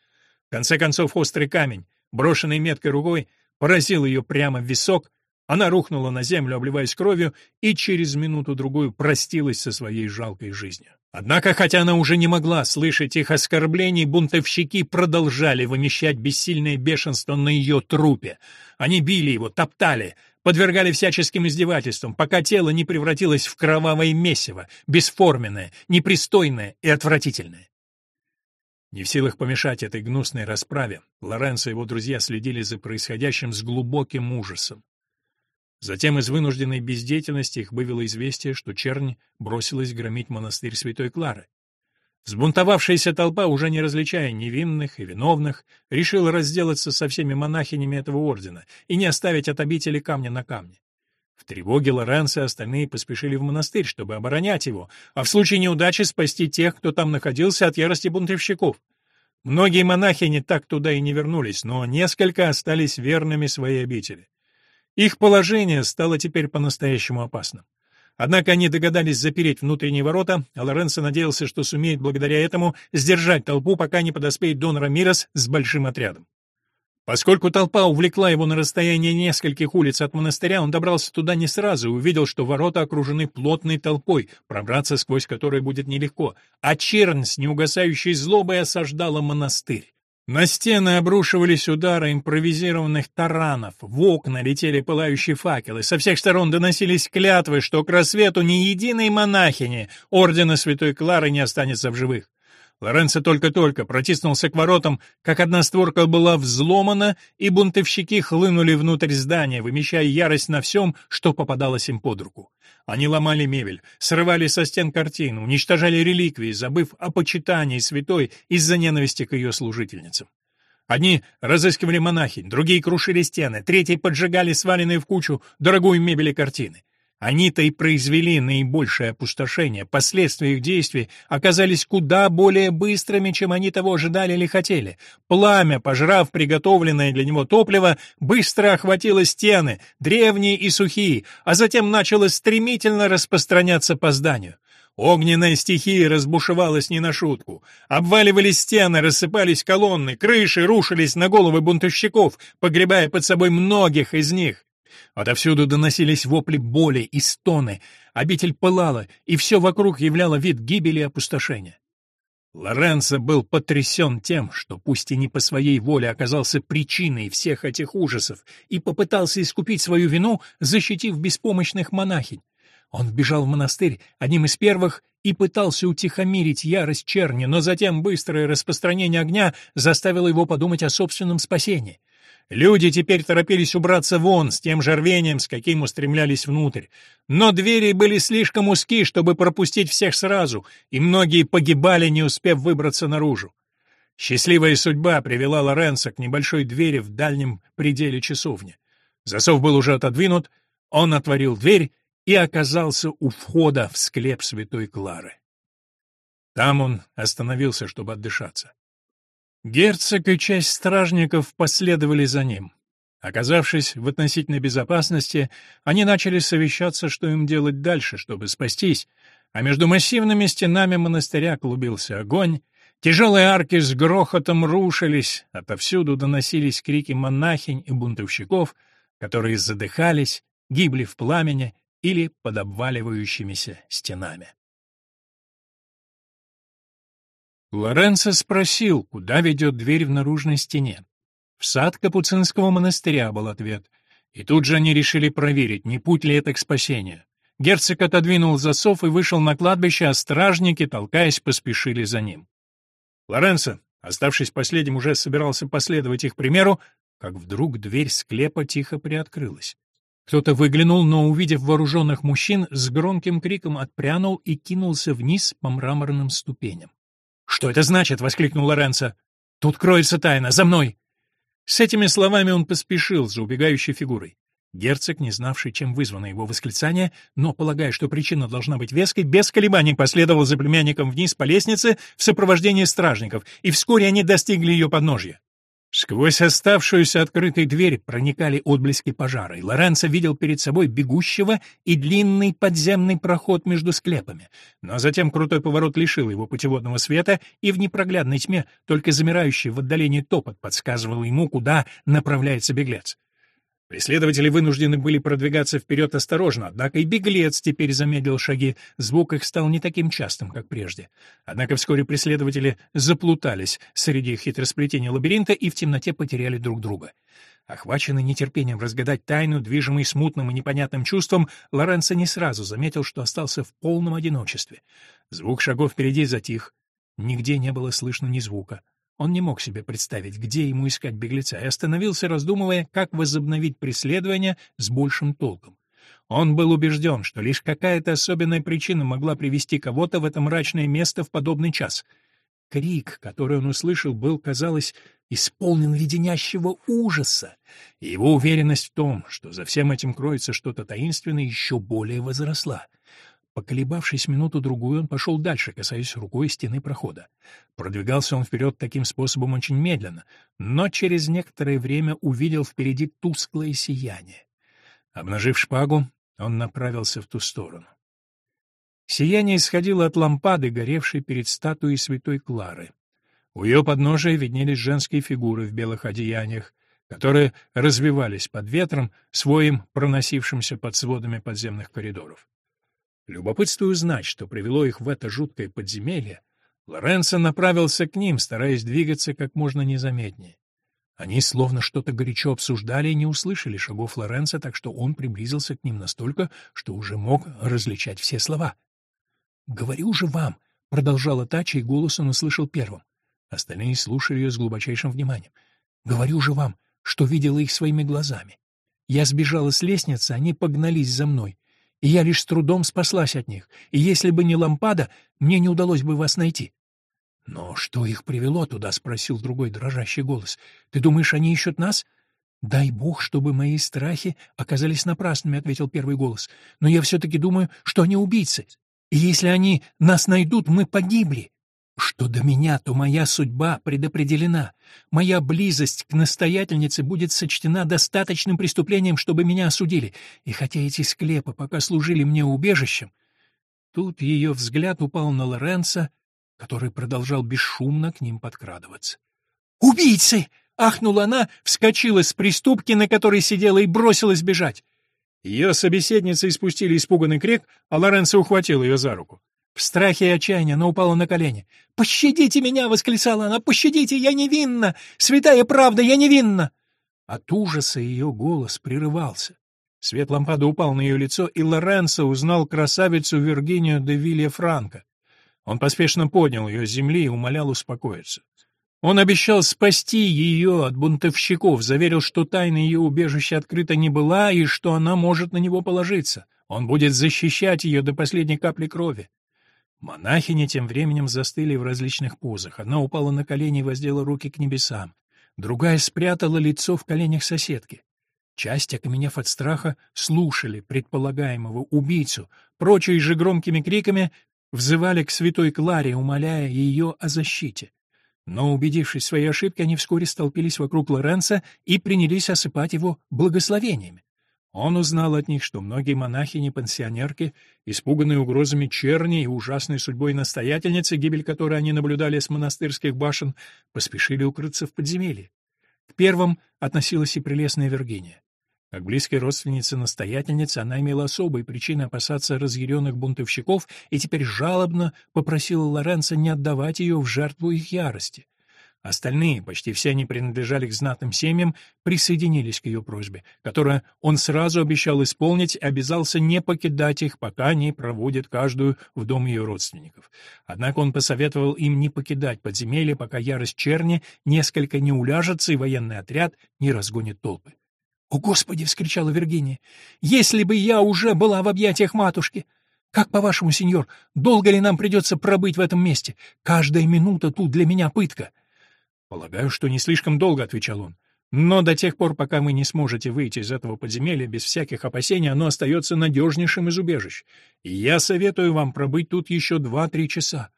В конце концов, острый камень, брошенный меткой рукой, поразил ее прямо в висок, Она рухнула на землю, обливаясь кровью, и через минуту-другую простилась со своей жалкой жизнью. Однако, хотя она уже не могла слышать их оскорблений, бунтовщики продолжали вымещать бессильное бешенство на ее трупе. Они били его, топтали, подвергали всяческим издевательствам, пока тело не превратилось в кровавое месиво, бесформенное, непристойное и отвратительное. Не в силах помешать этой гнусной расправе, Лоренцо и его друзья следили за происходящим с глубоким ужасом. Затем из вынужденной бездеятельности их вывело известие, что чернь бросилась громить монастырь Святой Клары. Взбунтовавшаяся толпа, уже не различая невинных и виновных, решила разделаться со всеми монахинями этого ордена и не оставить от обители камня на камне. В тревоге Лоренцо остальные поспешили в монастырь, чтобы оборонять его, а в случае неудачи спасти тех, кто там находился от ярости бунтовщиков. Многие монахини так туда и не вернулись, но несколько остались верными своей обители. Их положение стало теперь по-настоящему опасным. Однако они догадались запереть внутренние ворота, а Лоренцо надеялся, что сумеет благодаря этому сдержать толпу, пока не подоспеет Дон Рамирес с большим отрядом. Поскольку толпа увлекла его на расстояние нескольких улиц от монастыря, он добрался туда не сразу и увидел, что ворота окружены плотной толпой, пробраться сквозь которой будет нелегко, а чернь с неугасающей злобой осаждала монастырь. На стены обрушивались удары импровизированных таранов, в окна летели пылающие факелы, со всех сторон доносились клятвы, что к рассвету ни единой монахини ордена Святой Клары не останется в живых. Лоренцо только-только протиснулся к воротам, как одна створка была взломана, и бунтовщики хлынули внутрь здания, вымещая ярость на всем, что попадалось им под руку. Они ломали мебель, срывали со стен картины, уничтожали реликвии, забыв о почитании святой из-за ненависти к ее служительницам. Одни разыскивали монахинь, другие крушили стены, третьи поджигали сваленные в кучу дорогую мебель и картины. Они-то и произвели наибольшее опустошение, последствия их действий оказались куда более быстрыми, чем они того ожидали или хотели. Пламя, пожрав приготовленное для него топливо, быстро охватило стены, древние и сухие, а затем начало стремительно распространяться по зданию. Огненная стихия разбушевалась не на шутку. Обваливались стены, рассыпались колонны, крыши рушились на головы бунтовщиков, погребая под собой многих из них. Отовсюду доносились вопли боли и стоны, обитель пылала, и все вокруг являло вид гибели и опустошения. Лоренцо был потрясен тем, что пусть и не по своей воле оказался причиной всех этих ужасов, и попытался искупить свою вину, защитив беспомощных монахинь. Он вбежал в монастырь одним из первых и пытался утихомирить ярость черни, но затем быстрое распространение огня заставило его подумать о собственном спасении. Люди теперь торопились убраться вон с тем же рвением, с каким устремлялись внутрь. Но двери были слишком узки, чтобы пропустить всех сразу, и многие погибали, не успев выбраться наружу. Счастливая судьба привела Лоренцо к небольшой двери в дальнем пределе часовни. Засов был уже отодвинут, он отворил дверь и оказался у входа в склеп святой Клары. Там он остановился, чтобы отдышаться. Герцог и часть стражников последовали за ним. Оказавшись в относительной безопасности, они начали совещаться, что им делать дальше, чтобы спастись, а между массивными стенами монастыря клубился огонь, тяжелые арки с грохотом рушились, отовсюду доносились крики монахинь и бунтовщиков, которые задыхались, гибли в пламени или под обваливающимися стенами. Лоренцо спросил, куда ведет дверь в наружной стене. В сад Капуцинского монастыря был ответ. И тут же они решили проверить, не путь ли это к спасению. Герцог отодвинул засов и вышел на кладбище, а стражники, толкаясь, поспешили за ним. Лоренцо, оставшись последним, уже собирался последовать их примеру, как вдруг дверь склепа тихо приоткрылась. Кто-то выглянул, но, увидев вооруженных мужчин, с громким криком отпрянул и кинулся вниз по мраморным ступеням. «Что это значит?» — воскликнул Лоренцо. «Тут кроется тайна! За мной!» С этими словами он поспешил за убегающей фигурой. Герцог, не знавший, чем вызвано его восклицание, но полагая, что причина должна быть веской, без колебаний последовал за племянником вниз по лестнице в сопровождении стражников, и вскоре они достигли ее подножья. Сквозь оставшуюся открытой дверь проникали отблески пожара, и Лоренцо видел перед собой бегущего и длинный подземный проход между склепами. Но затем крутой поворот лишил его путеводного света, и в непроглядной тьме только замирающий в отдалении топот подсказывал ему, куда направляется беглец. Преследователи вынуждены были продвигаться вперед осторожно, однако и беглец теперь замедлил шаги, звук их стал не таким частым, как прежде. Однако вскоре преследователи заплутались среди хитросплетения лабиринта и в темноте потеряли друг друга. Охваченный нетерпением разгадать тайну, движимый смутным и непонятным чувством, Лоренцо не сразу заметил, что остался в полном одиночестве. Звук шагов впереди затих. Нигде не было слышно ни звука. Он не мог себе представить, где ему искать беглеца, и остановился, раздумывая, как возобновить преследование с большим толком. Он был убежден, что лишь какая-то особенная причина могла привести кого-то в это мрачное место в подобный час. Крик, который он услышал, был, казалось, исполнен леденящего ужаса, и его уверенность в том, что за всем этим кроется что-то таинственное, еще более возросла. Поколебавшись минуту-другую, он пошел дальше, касаясь рукой стены прохода. Продвигался он вперед таким способом очень медленно, но через некоторое время увидел впереди тусклое сияние. Обнажив шпагу, он направился в ту сторону. Сияние исходило от лампады, горевшей перед статуей святой Клары. У ее подножия виднелись женские фигуры в белых одеяниях, которые развивались под ветром, своим проносившимся под сводами подземных коридоров. Любопытствуя узнать, что привело их в это жуткое подземелье, Лоренцо направился к ним, стараясь двигаться как можно незаметнее. Они словно что-то горячо обсуждали и не услышали шагов Лоренцо, так что он приблизился к ним настолько, что уже мог различать все слова. «Говорю же вам», — продолжала Тача, и голос он услышал первым. Остальные слушали ее с глубочайшим вниманием. «Говорю же вам, что видела их своими глазами. Я сбежала с лестницы, они погнались за мной и я лишь с трудом спаслась от них, и если бы не лампада, мне не удалось бы вас найти». «Но что их привело туда?» — спросил другой дрожащий голос. «Ты думаешь, они ищут нас?» «Дай бог, чтобы мои страхи оказались напрасными», — ответил первый голос. «Но я все-таки думаю, что они убийцы. И если они нас найдут, мы погибли. Что до меня, то моя судьба предопределена. Моя близость к настоятельнице будет сочтена достаточным преступлением, чтобы меня осудили. И хотя эти склепы пока служили мне убежищем... Тут ее взгляд упал на Лоренца, который продолжал бесшумно к ним подкрадываться. «Убийцы!» — ахнула она, вскочила с приступки, на которой сидела, и бросилась бежать. Ее собеседницы испустили испуганный крик, а Лоренцо ухватил ее за руку. В страхе и отчаянии она упала на колени. «Пощадите меня!» — восклицала она. «Пощадите! Я невинна! Святая правда, я невинна!» От ужаса ее голос прерывался. Свет лампады упал на ее лицо, и Лоренцо узнал красавицу Виргинию де Вилья Франко. Он поспешно поднял ее с земли и умолял успокоиться. Он обещал спасти ее от бунтовщиков, заверил, что тайна ее убежища открыта не была и что она может на него положиться. Он будет защищать ее до последней капли крови. Монахини тем временем застыли в различных позах. Одна упала на колени и воздела руки к небесам. Другая спрятала лицо в коленях соседки. Часть, окаменев от страха, слушали предполагаемого убийцу, прочие же громкими криками взывали к святой Кларе, умоляя ее о защите. Но, убедившись в своей ошибке, они вскоре столпились вокруг Лоренца и принялись осыпать его благословениями. Он узнал от них, что многие монахини-пансионерки, испуганные угрозами черни и ужасной судьбой настоятельницы, гибель которой они наблюдали с монастырских башен, поспешили укрыться в подземелье. К первым относилась и прелестная Виргиния. Как близкая родственница настоятельницы, она имела особые причины опасаться разъяренных бунтовщиков и теперь жалобно попросила Лоренца не отдавать ее в жертву их ярости. Остальные, почти все они принадлежали к знатным семьям, присоединились к ее просьбе, которую он сразу обещал исполнить и обязался не покидать их, пока не проводит каждую в дом ее родственников. Однако он посоветовал им не покидать подземелье, пока ярость черни несколько не уляжется и военный отряд не разгонит толпы. «О, Господи!» — вскричала Виргиния. «Если бы я уже была в объятиях матушки!» Как, по-вашему, сеньор, долго ли нам придется пробыть в этом месте? Каждая минута тут для меня пытка. «Полагаю, что не слишком долго», — отвечал он. «Но до тех пор, пока вы не сможете выйти из этого подземелья без всяких опасений, оно остается надежнейшим из убежищ. И я советую вам пробыть тут еще два-три часа».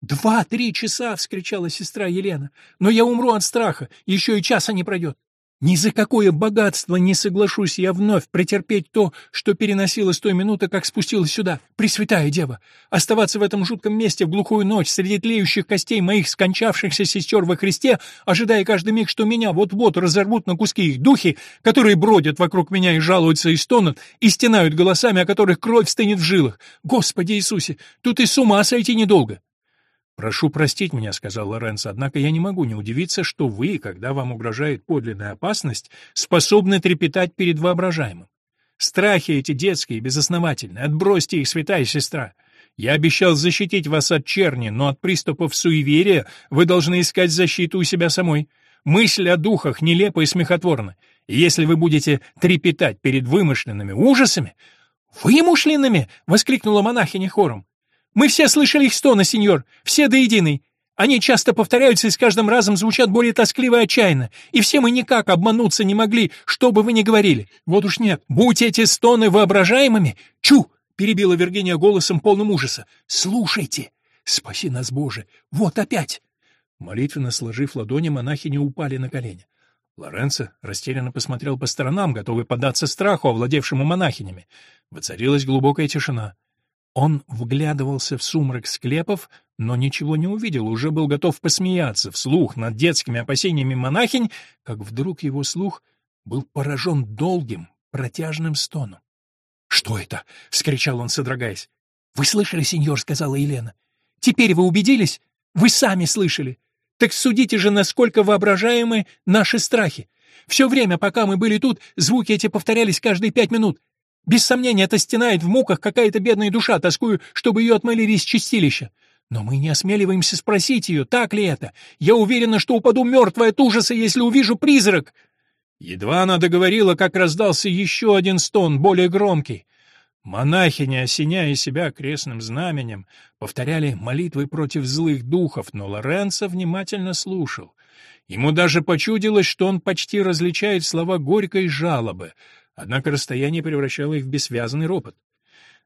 «Два-три часа!» — вскричала сестра Елена. «Но я умру от страха, еще и часа не пройдет». Ни за какое богатство не соглашусь я вновь претерпеть то, что переносила с той минуты, как спустилась сюда, Пресвятая Дева. Оставаться в этом жутком месте в глухую ночь среди тлеющих костей моих скончавшихся сестер во Христе, ожидая каждый миг, что меня вот-вот разорвут на куски их духи, которые бродят вокруг меня и жалуются и стонут, и стенают голосами, о которых кровь стынет в жилах. Господи Иисусе, тут и с ума сойти недолго. «Прошу простить меня», — сказал Лоренцо, «однако я не могу не удивиться, что вы, когда вам угрожает подлинная опасность, способны трепетать перед воображаемым. Страхи эти детские, безосновательные, отбросьте их, святая сестра. Я обещал защитить вас от черни, но от приступов суеверия вы должны искать защиту у себя самой. Мысль о духах нелепа и смехотворна. И если вы будете трепетать перед вымышленными ужасами... «Вымышленными!» — воскликнула монахиня хором. Мы все слышали их стоны, сеньор, все до единой. Они часто повторяются и с каждым разом звучат более тоскливо и отчаянно. И все мы никак обмануться не могли, что бы вы ни говорили. Вот уж нет. Будь эти стоны воображаемыми... Чу! перебила Виргиния голосом полным ужаса. Слушайте! Спаси нас, Боже! Вот опять! Молитвенно сложив ладони, монахи не упали на колени. Лоренцо растерянно посмотрел по сторонам, готовый поддаться страху, овладевшему монахинями. Воцарилась глубокая тишина. Он вглядывался в сумрак склепов, но ничего не увидел, уже был готов посмеяться вслух над детскими опасениями монахинь, как вдруг его слух был поражен долгим, протяжным стоном. «Что это?» — вскричал он, содрогаясь. «Вы слышали, сеньор?» — сказала Елена. «Теперь вы убедились? Вы сами слышали. Так судите же, насколько воображаемы наши страхи. Все время, пока мы были тут, звуки эти повторялись каждые пять минут. Без сомнения, это стенает в муках какая-то бедная душа, тоскую, чтобы ее отмылили из чистилища. Но мы не осмеливаемся спросить ее, так ли это. Я уверена, что упаду мертвая от ужаса, если увижу призрак. Едва она договорила, как раздался еще один стон, более громкий. Монахини, осеняя себя крестным знаменем, повторяли молитвы против злых духов, но Лоренцо внимательно слушал. Ему даже почудилось, что он почти различает слова горькой жалобы — однако расстояние превращало их в бессвязный ропот.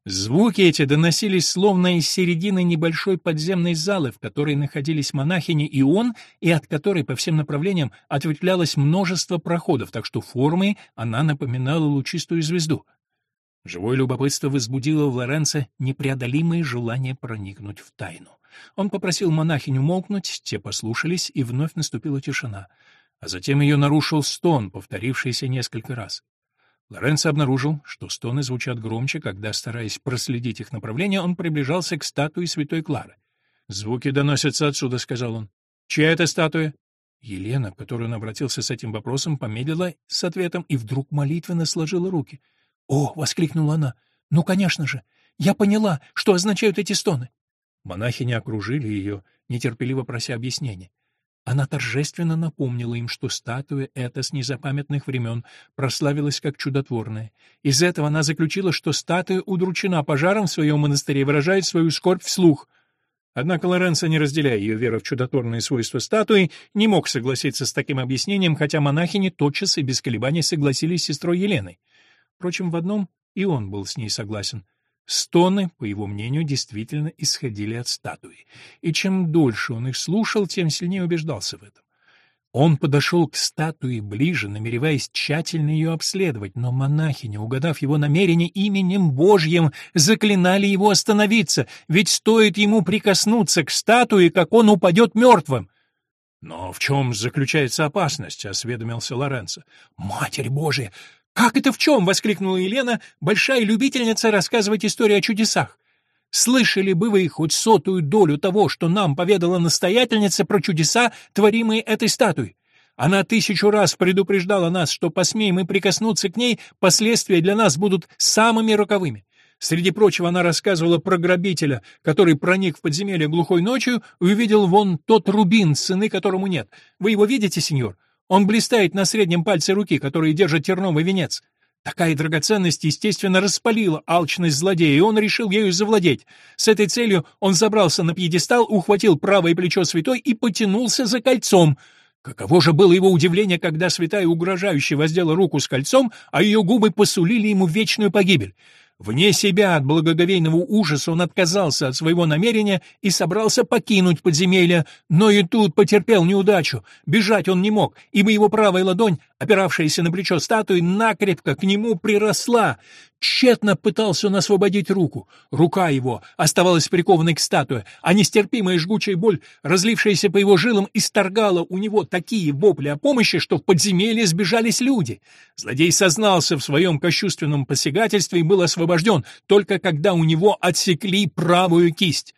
Звуки эти доносились словно из середины небольшой подземной залы, в которой находились монахини и он, и от которой по всем направлениям ответвлялось множество проходов, так что формой она напоминала лучистую звезду. Живое любопытство возбудило в Лоренцо непреодолимое желание проникнуть в тайну. Он попросил монахиню молкнуть, те послушались, и вновь наступила тишина. А затем ее нарушил стон, повторившийся несколько раз. Лоренцо обнаружил, что стоны звучат громче, когда, стараясь проследить их направление, он приближался к статуе святой Клары. «Звуки доносятся отсюда», — сказал он. «Чья это статуя?» Елена, к которой он обратился с этим вопросом, помедлила с ответом и вдруг молитвенно сложила руки. «О!» — воскликнула она. «Ну, конечно же! Я поняла, что означают эти стоны!» Монахи не окружили ее, нетерпеливо прося объяснений. Она торжественно напомнила им, что статуя эта с незапамятных времен прославилась как чудотворная. Из этого она заключила, что статуя удручена пожаром в своем монастыре и выражает свою скорбь вслух. Однако Лоренцо, не разделяя ее веру в чудотворные свойства статуи, не мог согласиться с таким объяснением, хотя монахини тотчас и без колебаний согласились с сестрой Еленой. Впрочем, в одном и он был с ней согласен. Стоны, по его мнению, действительно исходили от статуи, и чем дольше он их слушал, тем сильнее убеждался в этом. Он подошел к статуе ближе, намереваясь тщательно ее обследовать, но монахини, угадав его намерение именем Божьим, заклинали его остановиться, ведь стоит ему прикоснуться к статуе, как он упадет мертвым. «Но в чем заключается опасность?» — осведомился Лоренцо. «Матерь Божия! «Как это в чем?» — воскликнула Елена, большая любительница рассказывать истории о чудесах. «Слышали бы вы хоть сотую долю того, что нам поведала настоятельница про чудеса, творимые этой статуей? Она тысячу раз предупреждала нас, что, посмеем мы прикоснуться к ней, последствия для нас будут самыми роковыми. Среди прочего она рассказывала про грабителя, который проник в подземелье глухой ночью и увидел вон тот рубин, сыны которому нет. Вы его видите, сеньор? Он блистает на среднем пальце руки, который держит терновый венец. Такая драгоценность, естественно, распалила алчность злодея, и он решил ею завладеть. С этой целью он забрался на пьедестал, ухватил правое плечо святой и потянулся за кольцом. Каково же было его удивление, когда святая угрожающе воздела руку с кольцом, а ее губы посулили ему вечную погибель. Вне себя от благоговейного ужаса он отказался от своего намерения и собрался покинуть подземелье, но и тут потерпел неудачу. Бежать он не мог, ибо его правая ладонь опиравшаяся на плечо статуи, накрепко к нему приросла. Тщетно пытался он освободить руку. Рука его оставалась прикованной к статуе, а нестерпимая жгучая боль, разлившаяся по его жилам, исторгала у него такие вопли о помощи, что в подземелье сбежались люди. Злодей сознался в своем кощувственном посягательстве и был освобожден, только когда у него отсекли правую кисть.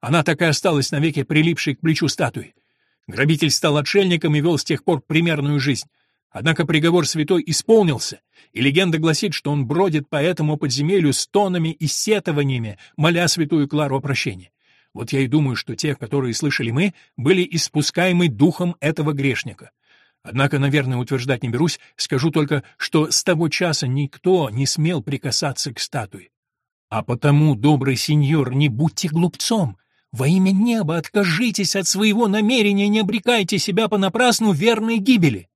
Она так и осталась навеки прилипшей к плечу статуи. Грабитель стал отшельником и вел с тех пор примерную жизнь. Однако приговор святой исполнился, и легенда гласит, что он бродит по этому подземелью с тонами и сетованиями, моля святую Клару о прощении. Вот я и думаю, что те, которые слышали мы, были испускаемы духом этого грешника. Однако, наверное, утверждать не берусь, скажу только, что с того часа никто не смел прикасаться к статуе. А потому, добрый сеньор, не будьте глупцом. Во имя неба откажитесь от своего намерения, не обрекайте себя понапрасну верной гибели.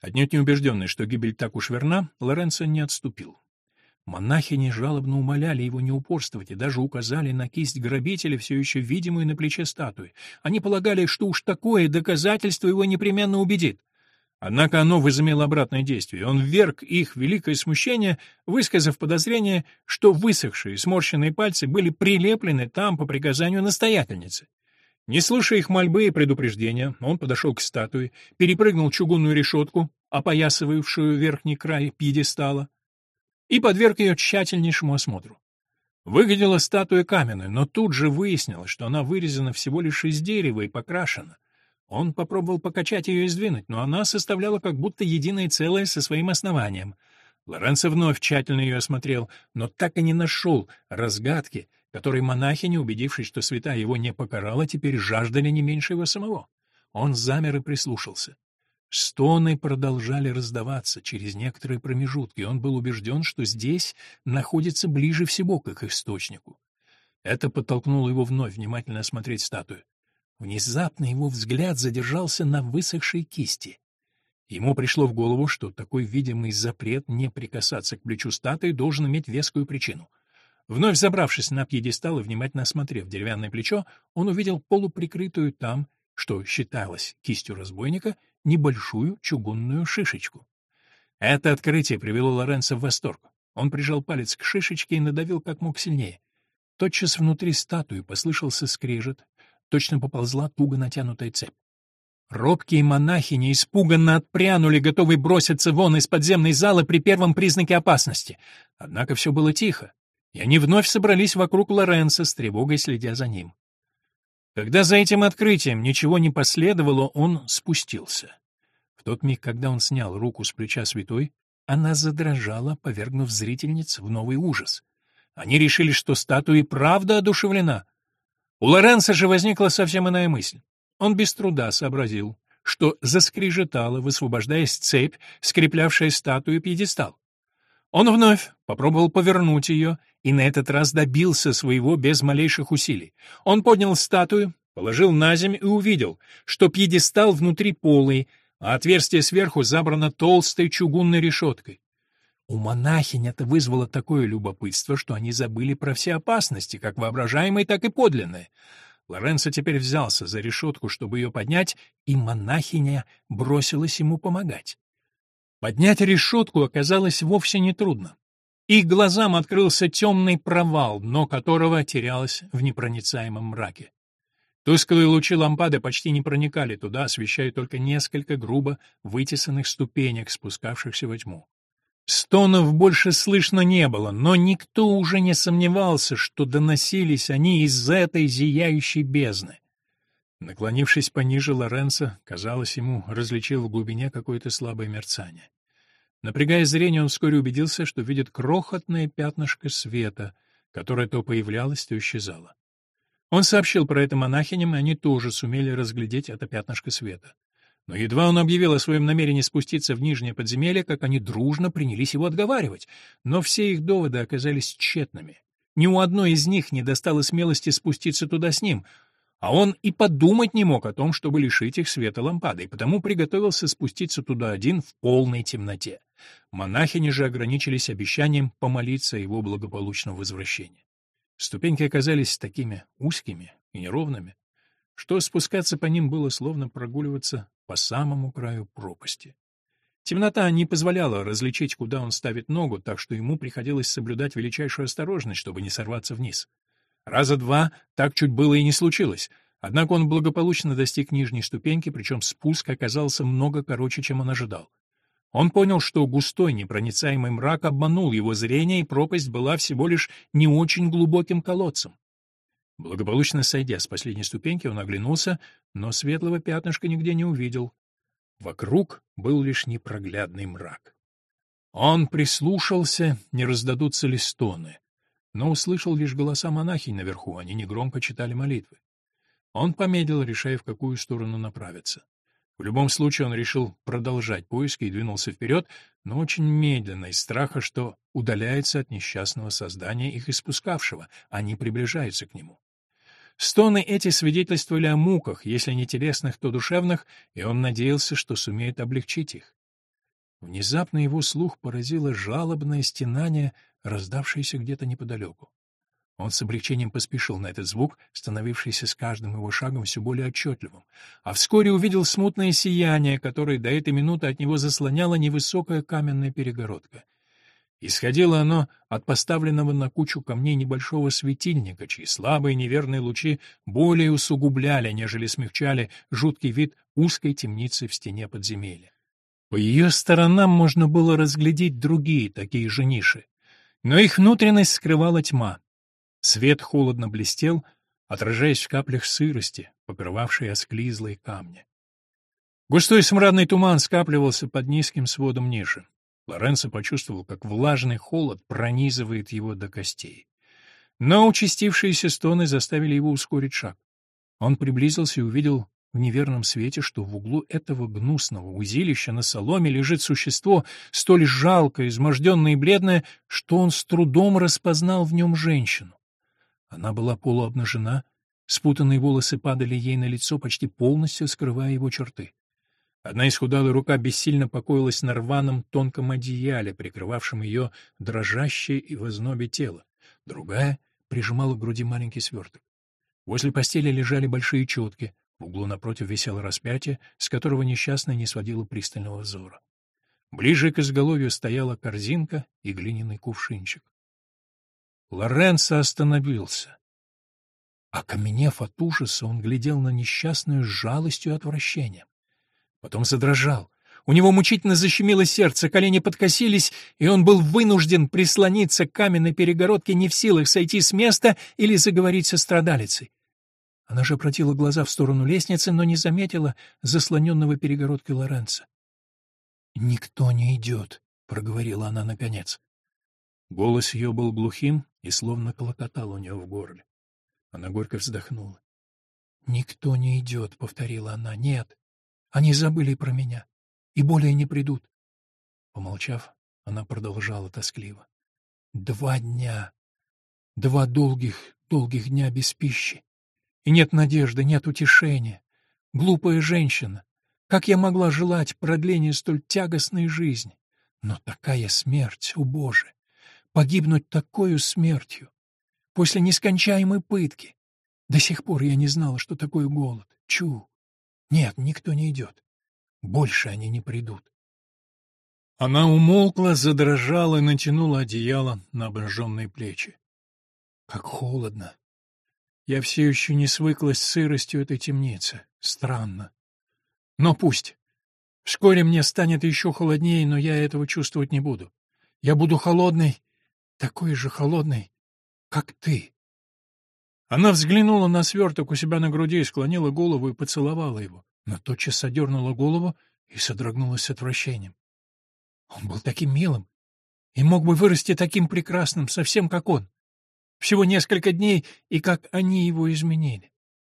Отнюдь не убежденный, что гибель так уж верна, Лоренцо не отступил. Монахини жалобно умоляли его не упорствовать и даже указали на кисть грабителя, все еще видимую на плече статуи. Они полагали, что уж такое доказательство его непременно убедит. Однако оно возымело обратное действие. Он вверг их великое смущение, высказав подозрение, что высохшие, сморщенные пальцы были прилеплены там по приказанию настоятельницы. Не слушая их мольбы и предупреждения, он подошел к статуе, перепрыгнул чугунную решетку, опоясывавшую верхний край пьедестала, и подверг ее тщательнейшему осмотру. Выглядела статуя каменной, но тут же выяснилось, что она вырезана всего лишь из дерева и покрашена. Он попробовал покачать ее и сдвинуть, но она составляла как будто единое целое со своим основанием. Лоренцо вновь тщательно ее осмотрел, но так и не нашел разгадки, которой монахини, убедившись, что святая его не покарала, теперь жаждали не меньше его самого. Он замер и прислушался. Стоны продолжали раздаваться через некоторые промежутки, он был убежден, что здесь находится ближе всего к их источнику. Это подтолкнуло его вновь внимательно осмотреть статую. Внезапно его взгляд задержался на высохшей кисти. Ему пришло в голову, что такой видимый запрет не прикасаться к плечу статуи должен иметь вескую причину. Вновь забравшись на пьедестал и внимательно осмотрев деревянное плечо, он увидел полуприкрытую там, что считалось кистью разбойника, небольшую чугунную шишечку. Это открытие привело Лоренцо в восторг. Он прижал палец к шишечке и надавил как мог сильнее. Тотчас внутри статуи послышался скрежет, точно поползла туго натянутая цепь. Робкие монахини испуганно отпрянули, готовые броситься вон из подземной залы при первом признаке опасности. Однако все было тихо, и они вновь собрались вокруг Лоренца, с тревогой следя за ним. Когда за этим открытием ничего не последовало, он спустился. В тот миг, когда он снял руку с плеча святой, она задрожала, повергнув зрительниц в новый ужас. Они решили, что статуя правда одушевлена — у Лоренса же возникла совсем иная мысль. Он без труда сообразил, что заскрежетала, высвобождаясь цепь, скреплявшая статую пьедестал. Он вновь попробовал повернуть ее и на этот раз добился своего без малейших усилий. Он поднял статую, положил на землю и увидел, что пьедестал внутри полый, а отверстие сверху забрано толстой чугунной решеткой. У монахинь это вызвало такое любопытство, что они забыли про все опасности, как воображаемые, так и подлинные. Лоренцо теперь взялся за решетку, чтобы ее поднять, и монахиня бросилась ему помогать. Поднять решетку оказалось вовсе нетрудно. Их глазам открылся темный провал, дно которого терялось в непроницаемом мраке. Тусклые лучи лампады почти не проникали туда, освещая только несколько грубо вытесанных ступенек, спускавшихся во тьму. Стонов больше слышно не было, но никто уже не сомневался, что доносились они из этой зияющей бездны. Наклонившись пониже, Лоренцо, казалось ему, различил в глубине какое-то слабое мерцание. Напрягая зрение, он вскоре убедился, что видит крохотное пятнышко света, которое то появлялось, то исчезало. Он сообщил про это монахиням, и они тоже сумели разглядеть это пятнышко света. Но едва он объявил о своем намерении спуститься в нижнее подземелье, как они дружно принялись его отговаривать. Но все их доводы оказались тщетными. Ни у одной из них не достало смелости спуститься туда с ним, а он и подумать не мог о том, чтобы лишить их света лампады, и потому приготовился спуститься туда один в полной темноте. Монахини же ограничились обещанием помолиться о его благополучном возвращении. Ступеньки оказались такими узкими и неровными, что спускаться по ним было словно прогуливаться по самому краю пропасти. Темнота не позволяла различить, куда он ставит ногу, так что ему приходилось соблюдать величайшую осторожность, чтобы не сорваться вниз. Раза два так чуть было и не случилось, однако он благополучно достиг нижней ступеньки, причем спуск оказался много короче, чем он ожидал. Он понял, что густой непроницаемый мрак обманул его зрение, и пропасть была всего лишь не очень глубоким колодцем. Благополучно сойдя с последней ступеньки, он оглянулся, но светлого пятнышка нигде не увидел. Вокруг был лишь непроглядный мрак. Он прислушался, не раздадутся ли стоны, но услышал лишь голоса монахинь наверху, они негромко читали молитвы. Он помедлил, решая, в какую сторону направиться. В любом случае он решил продолжать поиски и двинулся вперед, но очень медленно, из страха, что удаляется от несчастного создания, их испускавшего, а не приближается к нему. Стоны эти свидетельствовали о муках, если не телесных, то душевных, и он надеялся, что сумеет облегчить их. Внезапно его слух поразило жалобное стенание, раздавшееся где-то неподалеку. Он с облегчением поспешил на этот звук, становившийся с каждым его шагом все более отчетливым, а вскоре увидел смутное сияние, которое до этой минуты от него заслоняла невысокая каменная перегородка. Исходило оно от поставленного на кучу камней небольшого светильника, чьи слабые неверные лучи более усугубляли, нежели смягчали жуткий вид узкой темницы в стене подземелья. По ее сторонам можно было разглядеть другие такие же ниши, но их внутренность скрывала тьма. Свет холодно блестел, отражаясь в каплях сырости, покрывавшей осклизлые камни. Густой смрадный туман скапливался под низким сводом ниши. Лоренцо почувствовал, как влажный холод пронизывает его до костей. Но участившиеся стоны заставили его ускорить шаг. Он приблизился и увидел в неверном свете, что в углу этого гнусного узилища на соломе лежит существо, столь жалкое, изможденное и бледное, что он с трудом распознал в нем женщину. Она была полуобнажена, спутанные волосы падали ей на лицо, почти полностью скрывая его черты. Одна исхудалая рука бессильно покоилась на рваном тонком одеяле, прикрывавшем ее дрожащее и в ознобе тело. Другая прижимала к груди маленький сверток. Возле постели лежали большие четки, в углу напротив висело распятие, с которого несчастная не сводила пристального взора. Ближе к изголовью стояла корзинка и глиняный кувшинчик. Лоренцо остановился. Окаменев от ужаса, он глядел на несчастную с жалостью и отвращением. Потом задрожал. У него мучительно защемило сердце, колени подкосились, и он был вынужден прислониться к каменной перегородке, не в силах сойти с места или заговорить со страдалицей. Она же обратила глаза в сторону лестницы, но не заметила заслоненного перегородкой Лоренца. «Никто не идет», — проговорила она наконец. Голос ее был глухим и словно колокотал у нее в горле. Она горько вздохнула. «Никто не идет», — повторила она. «Нет, они забыли про меня и более не придут. Помолчав, она продолжала тоскливо. Два дня, два долгих, долгих дня без пищи. И нет надежды, нет утешения. Глупая женщина. Как я могла желать продления столь тягостной жизни? Но такая смерть, о Боже! Погибнуть такой смертью! После нескончаемой пытки! До сих пор я не знала, что такое голод. Чу! Нет, никто не идет. Больше они не придут. Она умолкла, задрожала и натянула одеяло на обожженные плечи. Как холодно. Я все еще не свыклась с сыростью этой темницы. Странно. Но пусть. Вскоре мне станет еще холоднее, но я этого чувствовать не буду. Я буду холодной, такой же холодной, как ты. Она взглянула на сверток у себя на груди, склонила голову и поцеловала его, но тотчас одернула голову и содрогнулась с отвращением. Он был таким милым и мог бы вырасти таким прекрасным, совсем как он. Всего несколько дней, и как они его изменили.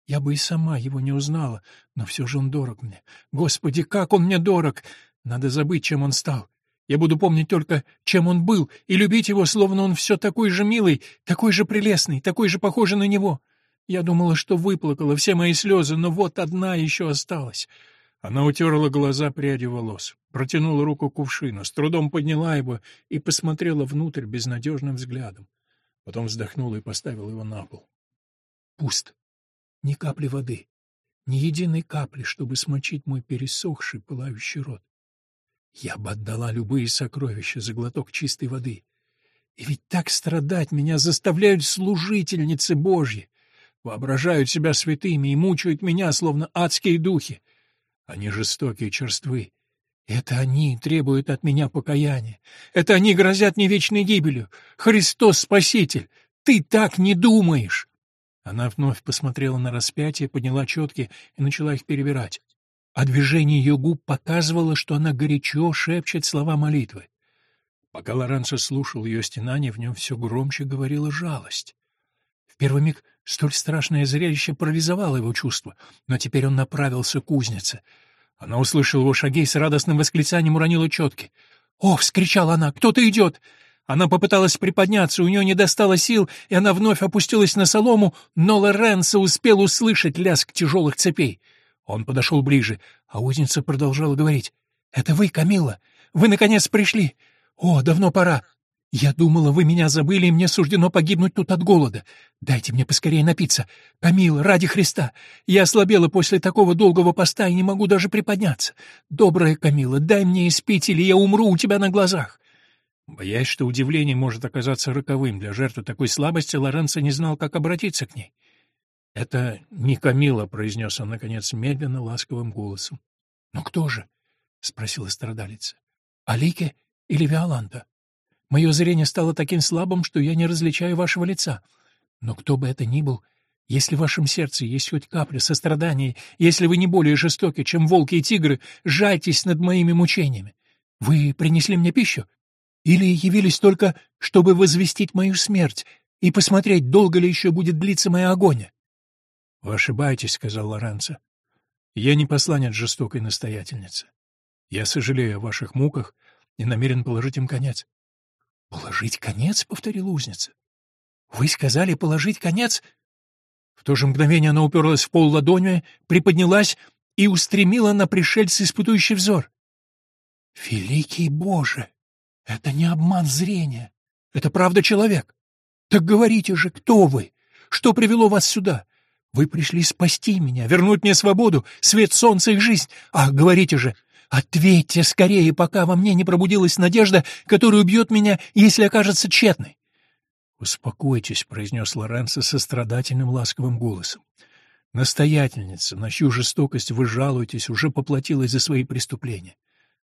Я бы и сама его не узнала, но все же он дорог мне. Господи, как он мне дорог! Надо забыть, чем он стал. Я буду помнить только, чем он был, и любить его, словно он все такой же милый, такой же прелестный, такой же похожий на него. Я думала, что выплакала все мои слезы, но вот одна еще осталась. Она утерла глаза пряди волос, протянула руку к кувшину, с трудом подняла его и посмотрела внутрь безнадежным взглядом. Потом вздохнула и поставила его на пол. Пуст. Ни капли воды. Ни единой капли, чтобы смочить мой пересохший, пылающий рот. Я бы отдала любые сокровища за глоток чистой воды. И ведь так страдать меня заставляют служительницы Божьи. Воображают себя святыми и мучают меня, словно адские духи. Они жестокие черствы. Это они требуют от меня покаяния. Это они грозят мне вечной гибелью. Христос Спаситель, ты так не думаешь!» Она вновь посмотрела на распятие, подняла четки и начала их перебирать. А движение ее губ показывало, что она горячо шепчет слова молитвы. Пока Лоренцо слушал ее стенание, в нем все громче говорила жалость. В первый миг столь страшное зрелище парализовало его чувства, но теперь он направился к кузнице. Она услышала его шаги и с радостным восклицанием уронила четки. «О!» — вскричала она. «Кто-то идет!» Она попыталась приподняться, у нее не достало сил, и она вновь опустилась на солому, но Лоренцо успел услышать лязг тяжелых цепей. Он подошел ближе, а узница продолжала говорить. «Это вы, Камилла? Вы, наконец, пришли? О, давно пора. Я думала, вы меня забыли, и мне суждено погибнуть тут от голода. Дайте мне поскорее напиться. Камилла, ради Христа. Я ослабела после такого долгого поста и не могу даже приподняться. Добрая Камилла, дай мне испить, или я умру у тебя на глазах. Боясь, что удивление может оказаться роковым для жертвы такой слабости, Лоренцо не знал, как обратиться к ней. «Это не Камила», — произнес он, наконец, медленно, ласковым голосом. «Но кто же?» — спросила страдалица. «Алике или Виоланта? Мое зрение стало таким слабым, что я не различаю вашего лица. Но кто бы это ни был, если в вашем сердце есть хоть капля сострадания, если вы не более жестоки, чем волки и тигры, жайтесь над моими мучениями. Вы принесли мне пищу? Или явились только, чтобы возвестить мою смерть и посмотреть, долго ли еще будет длиться моя агония? — Вы ошибаетесь, — сказал Лоренцо. — Я не посланец жестокой настоятельницы. Я сожалею о ваших муках и намерен положить им конец. — Положить конец? — повторила узница. — Вы сказали положить конец? В то же мгновение она уперлась в пол ладонями, приподнялась и устремила на пришельца испытующий взор. — Великий Боже! Это не обман зрения. Это правда человек. Так говорите же, кто вы? Что привело вас сюда? Вы пришли спасти меня, вернуть мне свободу, свет солнца и жизнь. Ах, говорите же, ответьте скорее, пока во мне не пробудилась надежда, которая убьет меня, если окажется тщетной. «Успокойтесь», — произнес Лоренцо со страдательным ласковым голосом. «Настоятельница, на чью жестокость вы жалуетесь, уже поплатилась за свои преступления.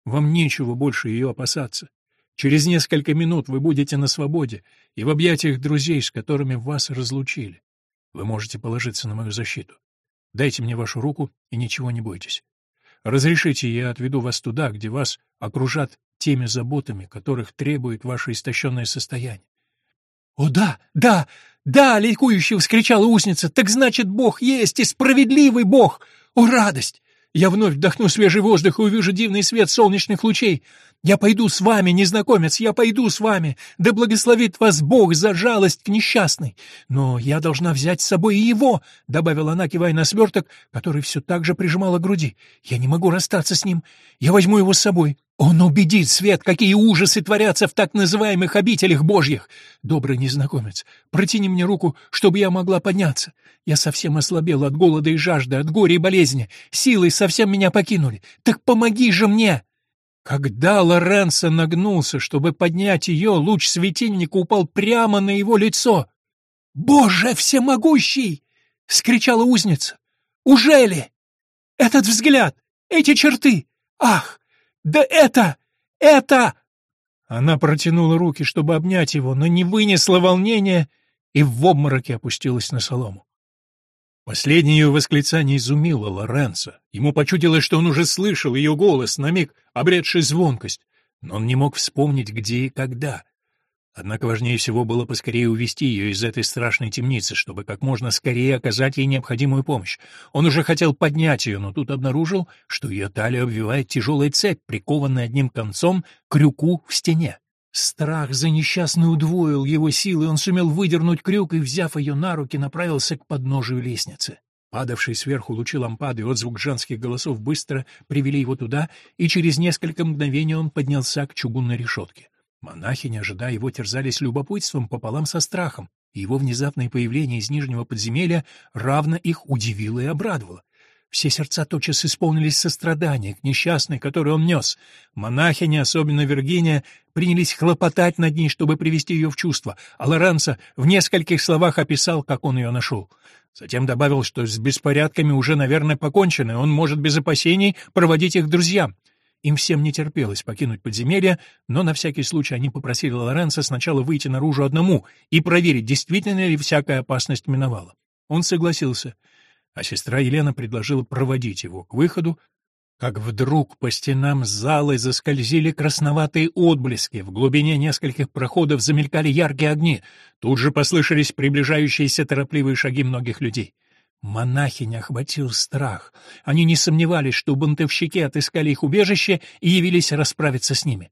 Вам нечего больше ее опасаться. Через несколько минут вы будете на свободе и в объятиях друзей, с которыми вас разлучили. Вы можете положиться на мою защиту. Дайте мне вашу руку и ничего не бойтесь. Разрешите, я отведу вас туда, где вас окружат теми заботами, которых требует ваше истощенное состояние. — О, да, да, да! — ликующе вскричала узница. — Так значит, Бог есть и справедливый Бог! О, радость! Я вновь вдохну свежий воздух и увижу дивный свет солнечных лучей. Я пойду с вами, незнакомец, я пойду с вами. Да благословит вас Бог за жалость к несчастной. Но я должна взять с собой и его, — добавила она, кивая на сверток, который все так же прижимала к груди. Я не могу расстаться с ним. Я возьму его с собой. Он убедит свет, какие ужасы творятся в так называемых обителях божьих. Добрый незнакомец, протяни мне руку, чтобы я могла подняться. Я совсем ослабела от голода и жажды, от горя и болезни. Силы совсем меня покинули. Так помоги же мне!» Когда Лоренцо нагнулся, чтобы поднять ее, луч светильника упал прямо на его лицо. «Боже всемогущий!» — скричала узница. «Ужели? Этот взгляд! Эти черты! Ах! Да это... это...» Она протянула руки, чтобы обнять его, но не вынесла волнения и в обмороке опустилась на солому. Последнее ее восклицание изумило Лоренцо. Ему почудилось, что он уже слышал ее голос, на миг обретший звонкость, но он не мог вспомнить, где и когда. Однако важнее всего было поскорее увести ее из этой страшной темницы, чтобы как можно скорее оказать ей необходимую помощь. Он уже хотел поднять ее, но тут обнаружил, что ее талию обвивает тяжелая цепь, прикованная одним концом к крюку в стене. Страх за несчастную удвоил его силы, он сумел выдернуть крюк и, взяв ее на руки, направился к подножию лестницы. Падавшие сверху лучи лампады и отзвук женских голосов быстро привели его туда, и через несколько мгновений он поднялся к чугунной решетке. Монахи, не ожидая его, терзались любопытством пополам со страхом, и его внезапное появление из нижнего подземелья равно их удивило и обрадовало. Все сердца тотчас исполнились сострадания к несчастной, которую он нес. Монахини, особенно Виргиния, принялись хлопотать над ней, чтобы привести ее в чувство, а Лоренцо в нескольких словах описал, как он ее нашел. Затем добавил, что с беспорядками уже, наверное, покончено, он может без опасений проводить их друзьям. Им всем не терпелось покинуть подземелье, но на всякий случай они попросили Лоренцо сначала выйти наружу одному и проверить, действительно ли всякая опасность миновала. Он согласился, а сестра Елена предложила проводить его к выходу, как вдруг по стенам зала заскользили красноватые отблески, в глубине нескольких проходов замелькали яркие огни, тут же послышались приближающиеся торопливые шаги многих людей. Монахинь охватил страх. Они не сомневались, что бунтовщики отыскали их убежище и явились расправиться с ними.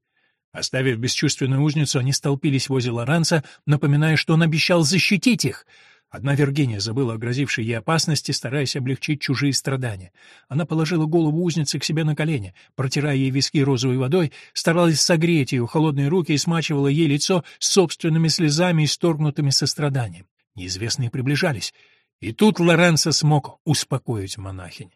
Оставив бесчувственную узницу, они столпились возле Лоранца, напоминая, что он обещал защитить их. Одна Виргиния забыла о грозившей ей опасности, стараясь облегчить чужие страдания. Она положила голову узницы к себе на колени, протирая ей виски розовой водой, старалась согреть ее холодные руки и смачивала ей лицо собственными слезами, исторгнутыми состраданием. Неизвестные приближались — и тут Лоренцо смог успокоить монахинь.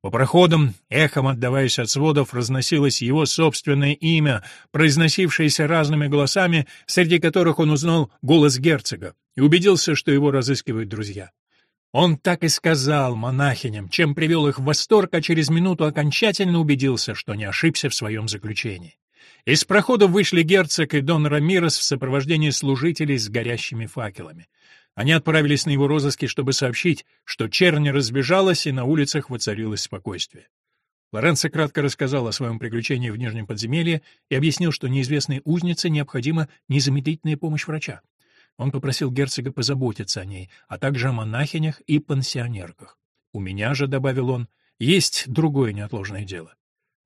По проходам, эхом отдаваясь от сводов, разносилось его собственное имя, произносившееся разными голосами, среди которых он узнал голос герцога, и убедился, что его разыскивают друзья. Он так и сказал монахиням, чем привел их в восторг, а через минуту окончательно убедился, что не ошибся в своем заключении. Из прохода вышли герцог и дон Рамирес в сопровождении служителей с горящими факелами. Они отправились на его розыски, чтобы сообщить, что чернь разбежалась и на улицах воцарилось спокойствие. Лоренцо кратко рассказал о своем приключении в Нижнем подземелье и объяснил, что неизвестной узнице необходима незамедлительная помощь врача. Он попросил герцога позаботиться о ней, а также о монахинях и пансионерках. «У меня же», — добавил он, — «есть другое неотложное дело.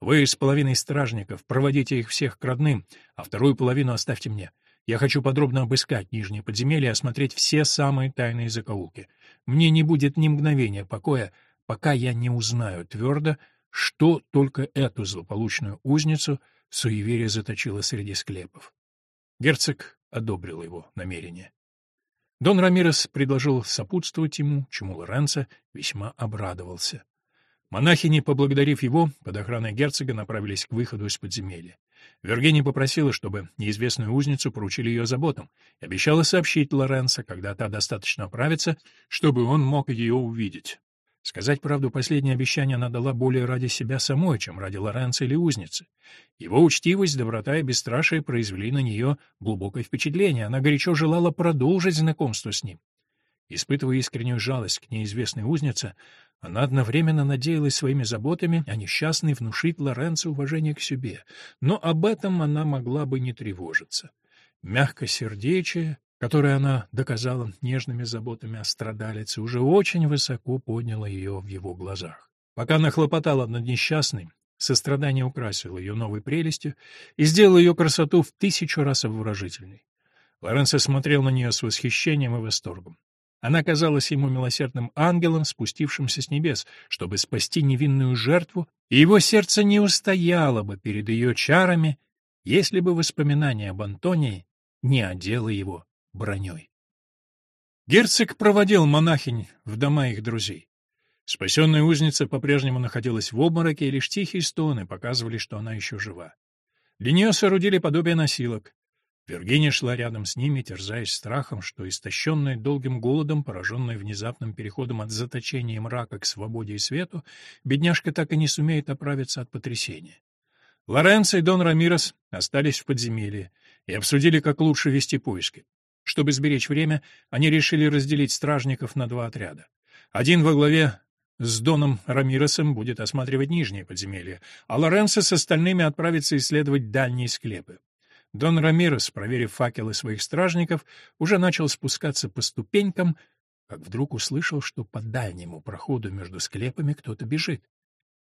Вы с половиной стражников проводите их всех к родным, а вторую половину оставьте мне. Я хочу подробно обыскать нижние подземелья и осмотреть все самые тайные закоулки. Мне не будет ни мгновения покоя, пока я не узнаю твердо, что только эту злополучную узницу суеверие заточило среди склепов. Герцог одобрил его намерение. Дон Рамирес предложил сопутствовать ему, чему Лоренцо весьма обрадовался. Монахини, поблагодарив его, под охраной герцога направились к выходу из подземелья. Виргиния попросила, чтобы неизвестную узницу поручили ее заботам, и обещала сообщить Лоренцо, когда та достаточно оправится, чтобы он мог ее увидеть. Сказать правду, последнее обещание она дала более ради себя самой, чем ради Лоренцо или узницы. Его учтивость, доброта и бесстрашие произвели на нее глубокое впечатление. Она горячо желала продолжить знакомство с ним. Испытывая искреннюю жалость к неизвестной узнице, она одновременно надеялась своими заботами о несчастной внушить Лоренцо уважение к себе, но об этом она могла бы не тревожиться. Мягкосердечие, которое она доказала нежными заботами о страдалице, уже очень высоко подняло ее в его глазах. Пока она хлопотала над несчастной, сострадание украсило ее новой прелестью и сделало ее красоту в тысячу раз обворожительной. Лоренцо смотрел на нее с восхищением и восторгом. Она казалась ему милосердным ангелом, спустившимся с небес, чтобы спасти невинную жертву, и его сердце не устояло бы перед ее чарами, если бы воспоминание об Антонии не одело его броней. Герцог проводил монахинь в дома их друзей. Спасенная узница по-прежнему находилась в обмороке, и лишь тихие стоны показывали, что она еще жива. Для нее соорудили подобие носилок. Виргиния шла рядом с ними, терзаясь страхом, что, истощенная долгим голодом, пораженная внезапным переходом от заточения мрака к свободе и свету, бедняжка так и не сумеет оправиться от потрясения. Лоренцо и Дон Рамирес остались в подземелье и обсудили, как лучше вести поиски. Чтобы сберечь время, они решили разделить стражников на два отряда. Один во главе с Доном Рамиресом будет осматривать нижние подземелья, а Лоренцо с остальными отправится исследовать дальние склепы. Дон Рамирес, проверив факелы своих стражников, уже начал спускаться по ступенькам, как вдруг услышал, что по дальнему проходу между склепами кто-то бежит.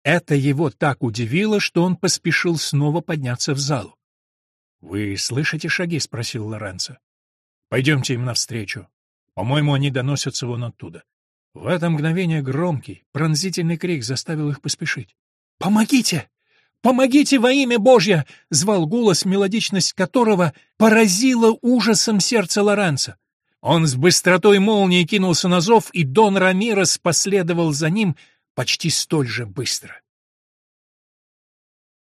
Это его так удивило, что он поспешил снова подняться в залу. — Вы слышите шаги? — спросил Лоренцо. — Пойдемте им навстречу. По-моему, они доносятся вон оттуда. В это мгновение громкий, пронзительный крик заставил их поспешить. «Помогите! «Помогите во имя Божье!» — звал голос, мелодичность которого поразила ужасом сердце Лоренца. Он с быстротой молнии кинулся на зов, и Дон Рамирес последовал за ним, почти столь же быстро.